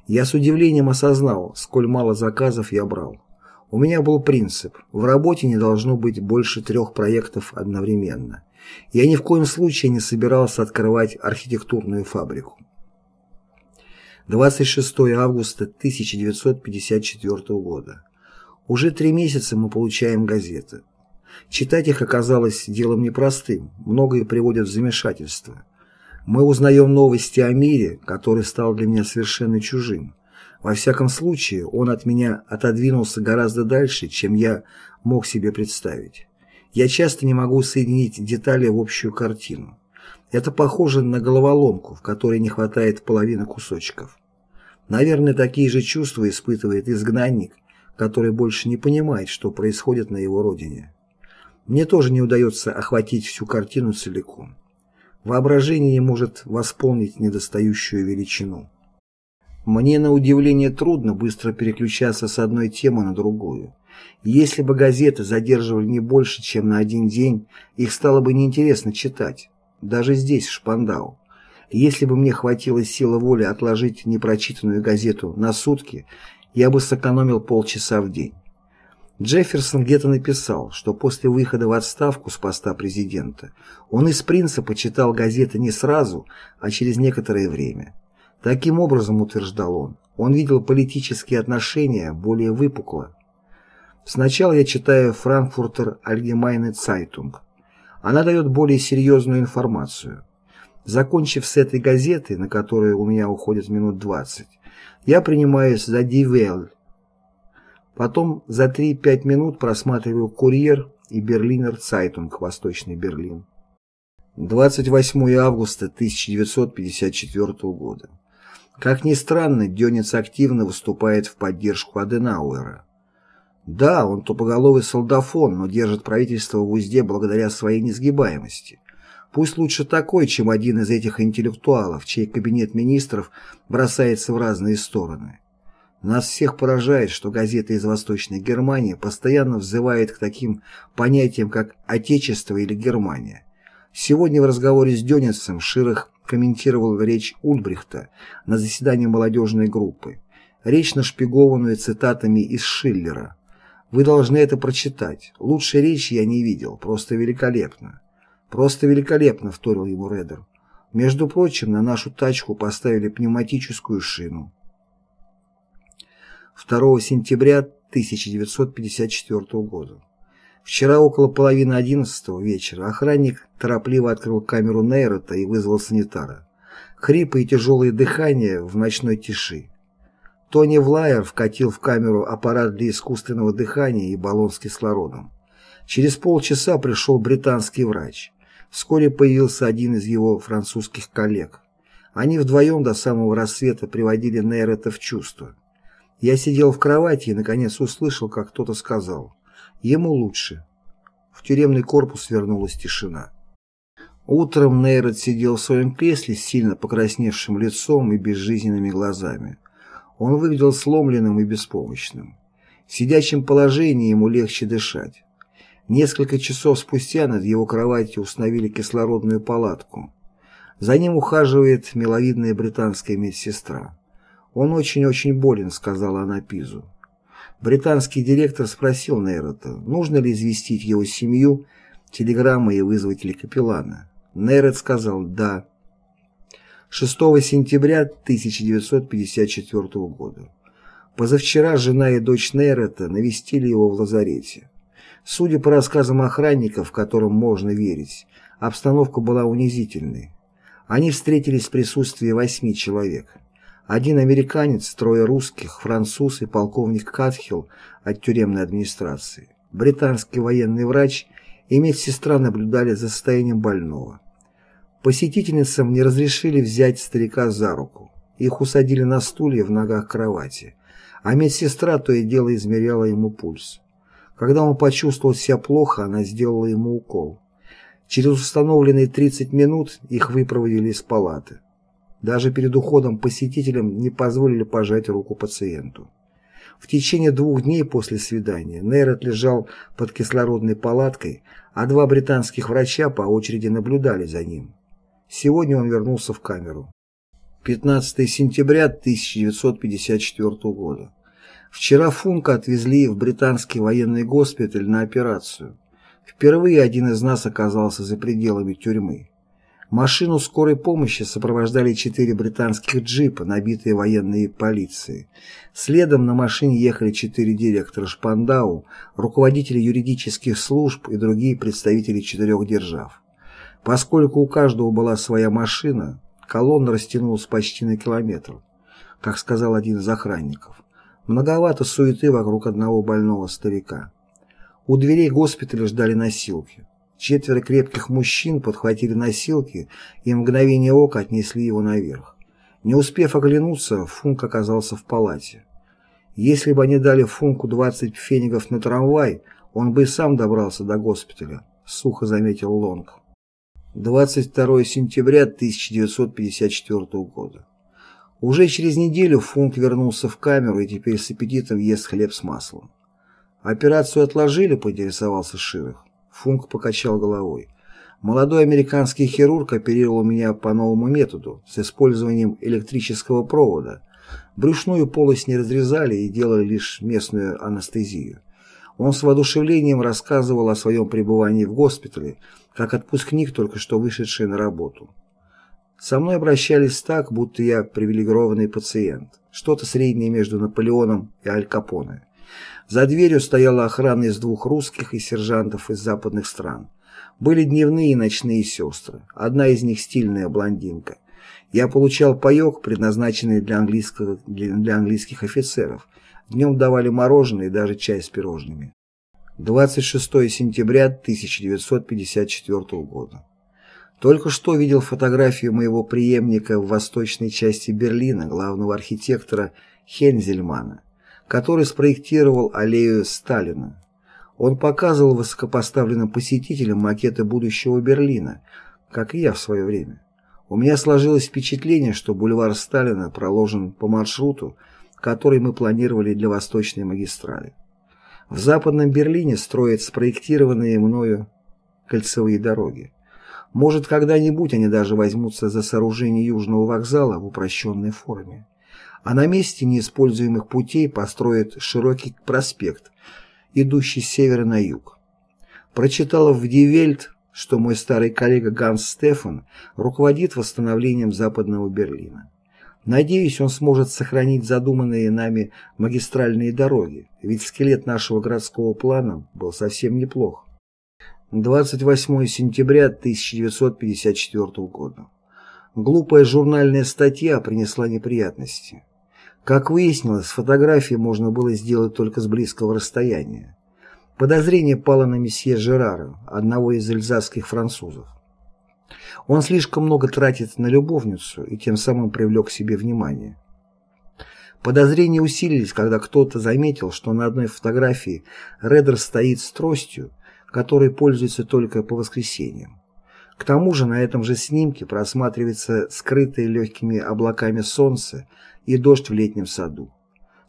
я с удивлением осознал, сколь мало заказов я брал. У меня был принцип – в работе не должно быть больше трех проектов одновременно. Я ни в коем случае не собирался открывать архитектурную фабрику. 26 августа 1954 года. Уже три месяца мы получаем газеты. Читать их оказалось делом непростым, многое приводят в замешательство. Мы узнаем новости о мире, который стал для меня совершенно чужим. Во всяком случае, он от меня отодвинулся гораздо дальше, чем я мог себе представить. Я часто не могу соединить детали в общую картину. Это похоже на головоломку, в которой не хватает половины кусочков. Наверное, такие же чувства испытывает изгнанник, который больше не понимает, что происходит на его родине. Мне тоже не удается охватить всю картину целиком. Воображение не может восполнить недостающую величину. Мне на удивление трудно быстро переключаться с одной темы на другую. Если бы газеты задерживали не больше, чем на один день, их стало бы неинтересно читать, даже здесь, в Шпандау. Если бы мне хватило силы воли отложить непрочитанную газету на сутки, я бы сэкономил полчаса в день. Джефферсон где-то написал, что после выхода в отставку с поста президента он из принципа читал газеты не сразу, а через некоторое время. Таким образом, утверждал он, он видел политические отношения более выпукло. Сначала я читаю «Франкфуртер Allgemeine Zeitung». Она дает более серьезную информацию. Закончив с этой газеты, на которую у меня уходит минут 20, я принимаюсь за Die Welt, Потом за 3-5 минут просматриваю «Курьер» и «Берлинер Цайтунг» Восточный Берлин. 28 августа 1954 года. Как ни странно, Дёниц активно выступает в поддержку Аденауэра. Да, он тупоголовый солдафон, но держит правительство в узде благодаря своей несгибаемости. Пусть лучше такой, чем один из этих интеллектуалов, чей кабинет министров бросается в разные стороны. Нас всех поражает, что газеты из Восточной Германии постоянно взывают к таким понятиям, как «отечество» или «Германия». Сегодня в разговоре с Дёницем Ширах комментировал речь Ульбрихта на заседании молодежной группы. Речь нашпигованную цитатами из Шиллера. Вы должны это прочитать. Лучшей речи я не видел. Просто великолепно. Просто великолепно, вторил ему Редер. Между прочим, на нашу тачку поставили пневматическую шину. 2 сентября 1954 года. Вчера около половины одиннадцатого вечера охранник торопливо открыл камеру Нейрота и вызвал санитара. Хрипы и тяжелое дыхание в ночной тиши. Тони Влайер вкатил в камеру аппарат для искусственного дыхания и баллон с кислородом. Через полчаса пришел британский врач. Вскоре появился один из его французских коллег. Они вдвоем до самого рассвета приводили Нейрота в чувство. Я сидел в кровати и, наконец, услышал, как кто-то сказал «Ему лучше». В тюремный корпус вернулась тишина. Утром Нейрот сидел в своем кресле с сильно покрасневшим лицом и безжизненными глазами. Он выглядел сломленным и беспомощным. В сидячем положении ему легче дышать. Несколько часов спустя над его кроватью установили кислородную палатку. За ним ухаживает миловидная британская медсестра. «Он очень-очень болен», — сказала она Пизу. Британский директор спросил Нейрота, нужно ли известить его семью телеграммой и вызвать ли капеллана. Нейрот сказал «да». 6 сентября 1954 года. Позавчера жена и дочь Нейрота навестили его в лазарете. Судя по рассказам охранников, которым можно верить, обстановка была унизительной. Они встретились в присутствии восьми человек. Один американец, трое русских, француз и полковник Катхилл от тюремной администрации. Британский военный врач и медсестра наблюдали за состоянием больного. Посетительницам не разрешили взять старика за руку. Их усадили на стулья в ногах кровати, а медсестра то и дело измеряла ему пульс. Когда он почувствовал себя плохо, она сделала ему укол. Через установленные 30 минут их выпроводили из палаты. Даже перед уходом посетителям не позволили пожать руку пациенту. В течение двух дней после свидания Нейрот лежал под кислородной палаткой, а два британских врача по очереди наблюдали за ним. Сегодня он вернулся в камеру. 15 сентября 1954 года. Вчера Функа отвезли в британский военный госпиталь на операцию. Впервые один из нас оказался за пределами тюрьмы. Машину скорой помощи сопровождали четыре британских джипа, набитые военной полицией. Следом на машине ехали четыре директора Шпандау, руководители юридических служб и другие представители четырех держав. Поскольку у каждого была своя машина, колонна растянулась почти на километр, как сказал один из охранников. Многовато суеты вокруг одного больного старика. У дверей госпиталя ждали носилки. Четверо крепких мужчин подхватили носилки и мгновение ока отнесли его наверх. Не успев оглянуться, Функ оказался в палате. Если бы они дали Функу 20 фенигов на трамвай, он бы и сам добрался до госпиталя, сухо заметил Лонг. 22 сентября 1954 года. Уже через неделю Функ вернулся в камеру и теперь с аппетитом ест хлеб с маслом. «Операцию отложили?» – поинтересовался Ширых. Функ покачал головой. Молодой американский хирург оперировал меня по новому методу, с использованием электрического провода. Брюшную полость не разрезали и делали лишь местную анестезию. Он с воодушевлением рассказывал о своем пребывании в госпитале, как отпускник, только что вышедший на работу. Со мной обращались так, будто я привилегированный пациент, что-то среднее между Наполеоном и Аль Капоне. За дверью стояла охрана из двух русских и сержантов из западных стран. Были дневные и ночные сестры. Одна из них стильная блондинка. Я получал паек, предназначенный для, английского, для, для английских офицеров. Днем давали мороженое и даже чай с пирожными. 26 сентября 1954 года. Только что видел фотографию моего преемника в восточной части Берлина, главного архитектора Хензельмана который спроектировал аллею Сталина. Он показывал высокопоставленным посетителям макеты будущего Берлина, как и я в свое время. У меня сложилось впечатление, что бульвар Сталина проложен по маршруту, который мы планировали для Восточной магистрали. В Западном Берлине строят спроектированные мною кольцевые дороги. Может, когда-нибудь они даже возьмутся за сооружение Южного вокзала в упрощенной форме а на месте неиспользуемых путей построят широкий проспект, идущий с севера на юг. Прочитала в Дивельт, что мой старый коллега Ганс Стефан руководит восстановлением Западного Берлина. Надеюсь, он сможет сохранить задуманные нами магистральные дороги, ведь скелет нашего городского плана был совсем неплох. 28 сентября 1954 года. Глупая журнальная статья принесла неприятности. Как выяснилось, фотографии можно было сделать только с близкого расстояния. Подозрение пало на месье Жерара, одного из эльзасских французов. Он слишком много тратит на любовницу и тем самым привлек к себе внимание. Подозрения усилились, когда кто-то заметил, что на одной фотографии Редер стоит с тростью, которой пользуется только по воскресеньям. К тому же на этом же снимке просматривается скрытое легкими облаками солнце и дождь в летнем саду.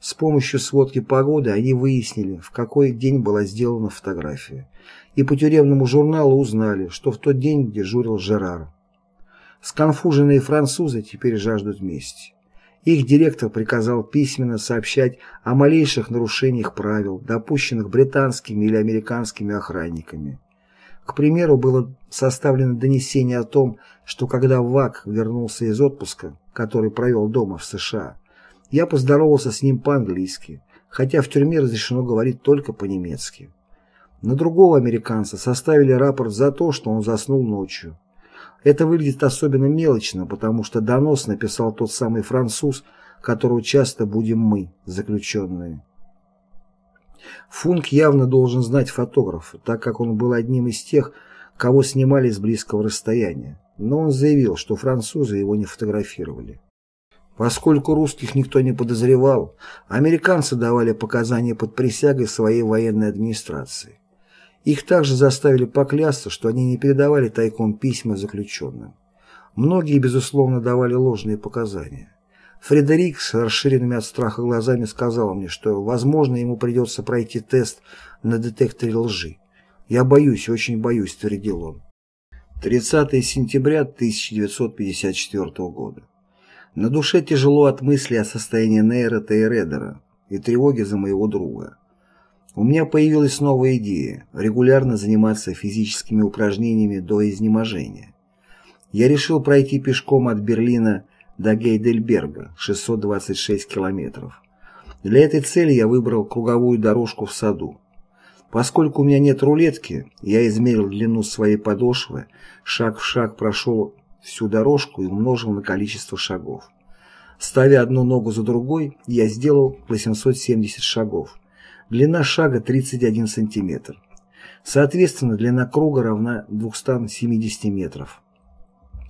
С помощью сводки погоды они выяснили, в какой день была сделана фотография, и по тюремному журналу узнали, что в тот день дежурил Жерар. Сконфуженные французы теперь жаждут мести. Их директор приказал письменно сообщать о малейших нарушениях правил, допущенных британскими или американскими охранниками. К примеру, было составлено донесение о том, что когда ВАК вернулся из отпуска, который провел дома в США, я поздоровался с ним по-английски, хотя в тюрьме разрешено говорить только по-немецки. На другого американца составили рапорт за то, что он заснул ночью. Это выглядит особенно мелочно, потому что донос написал тот самый француз, которого часто будем мы, заключенные. Функ явно должен знать фотографа, так как он был одним из тех, кого снимали с близкого расстояния, но он заявил, что французы его не фотографировали. Поскольку русских никто не подозревал, американцы давали показания под присягой своей военной администрации. Их также заставили поклясться, что они не передавали тайком письма заключенным. Многие, безусловно, давали ложные показания. Фредерик с расширенными от страха глазами сказал мне, что, возможно, ему придется пройти тест на детекторе лжи. «Я боюсь, очень боюсь», — твердил он. 30 сентября 1954 года. На душе тяжело от мысли о состоянии Нейрота и Редера и тревоги за моего друга. У меня появилась новая идея – регулярно заниматься физическими упражнениями до изнеможения. Я решил пройти пешком от Берлина до Гейдельберга, 626 километров. Для этой цели я выбрал круговую дорожку в саду. Поскольку у меня нет рулетки, я измерил длину своей подошвы, шаг в шаг прошел всю дорожку и умножил на количество шагов. Ставя одну ногу за другой, я сделал 870 шагов. Длина шага 31 см. Соответственно, длина круга равна 270 метров.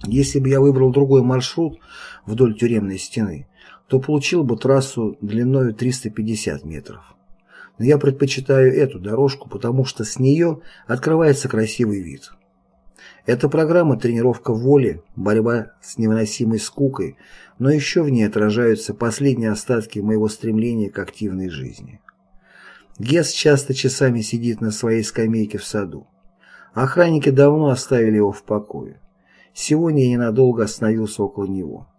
Если бы я выбрал другой маршрут вдоль тюремной стены, то получил бы трассу длиной 350 метров. Но я предпочитаю эту дорожку, потому что с нее открывается красивый вид. Эта программа тренировка воли, борьба с невыносимой скукой, но еще в ней отражаются последние остатки моего стремления к активной жизни. Гес часто часами сидит на своей скамейке в саду. Охранники давно оставили его в покое. Сегодня я ненадолго остановился около него.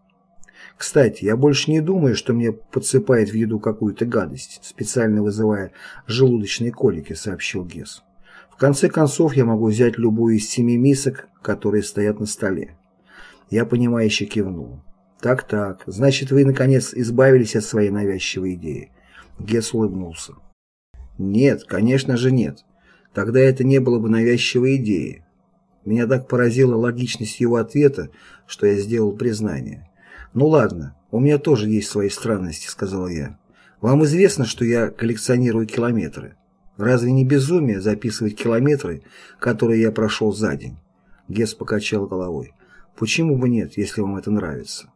Кстати, я больше не думаю, что мне подсыпает в еду какую-то гадость, специально вызывая желудочные колики, сообщил Гес. В конце концов, я могу взять любую из семи мисок, которые стоят на столе. Я понимающе кивнул. Так-так, значит, вы, наконец, избавились от своей навязчивой идеи. Гес улыбнулся. Нет, конечно же нет. Тогда это не было бы навязчивой идеей. Меня так поразила логичность его ответа, что я сделал признание. «Ну ладно, у меня тоже есть свои странности», — сказал я. «Вам известно, что я коллекционирую километры. Разве не безумие записывать километры, которые я прошел за день?» Гес покачал головой. «Почему бы нет, если вам это нравится?»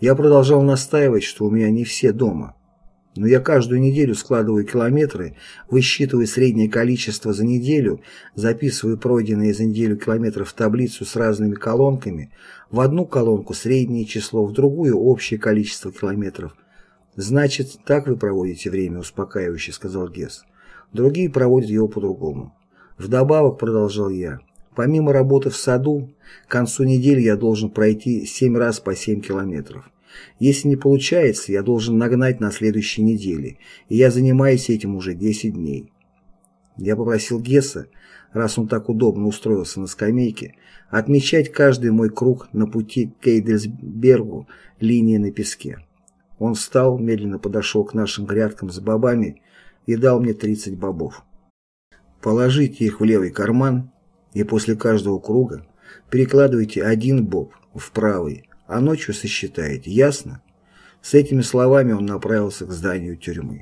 Я продолжал настаивать, что у меня не все дома, но я каждую неделю складываю километры, высчитываю среднее количество за неделю, записываю пройденные за неделю километров в таблицу с разными колонками, в одну колонку среднее число, в другую общее количество километров. «Значит, так вы проводите время», — успокаивающе сказал Гесс. Другие проводят его по-другому. Вдобавок, продолжал я, помимо работы в саду, к концу недели я должен пройти семь раз по семь километров. Если не получается, я должен нагнать на следующей неделе, и я занимаюсь этим уже 10 дней. Я попросил Гесса, раз он так удобно устроился на скамейке, отмечать каждый мой круг на пути к Эйдельсбергу линией на песке. Он встал, медленно подошел к нашим грядкам с бобами и дал мне 30 бобов. Положите их в левый карман и после каждого круга перекладывайте один боб в правый, а ночью сосчитаете, ясно?» С этими словами он направился к зданию тюрьмы.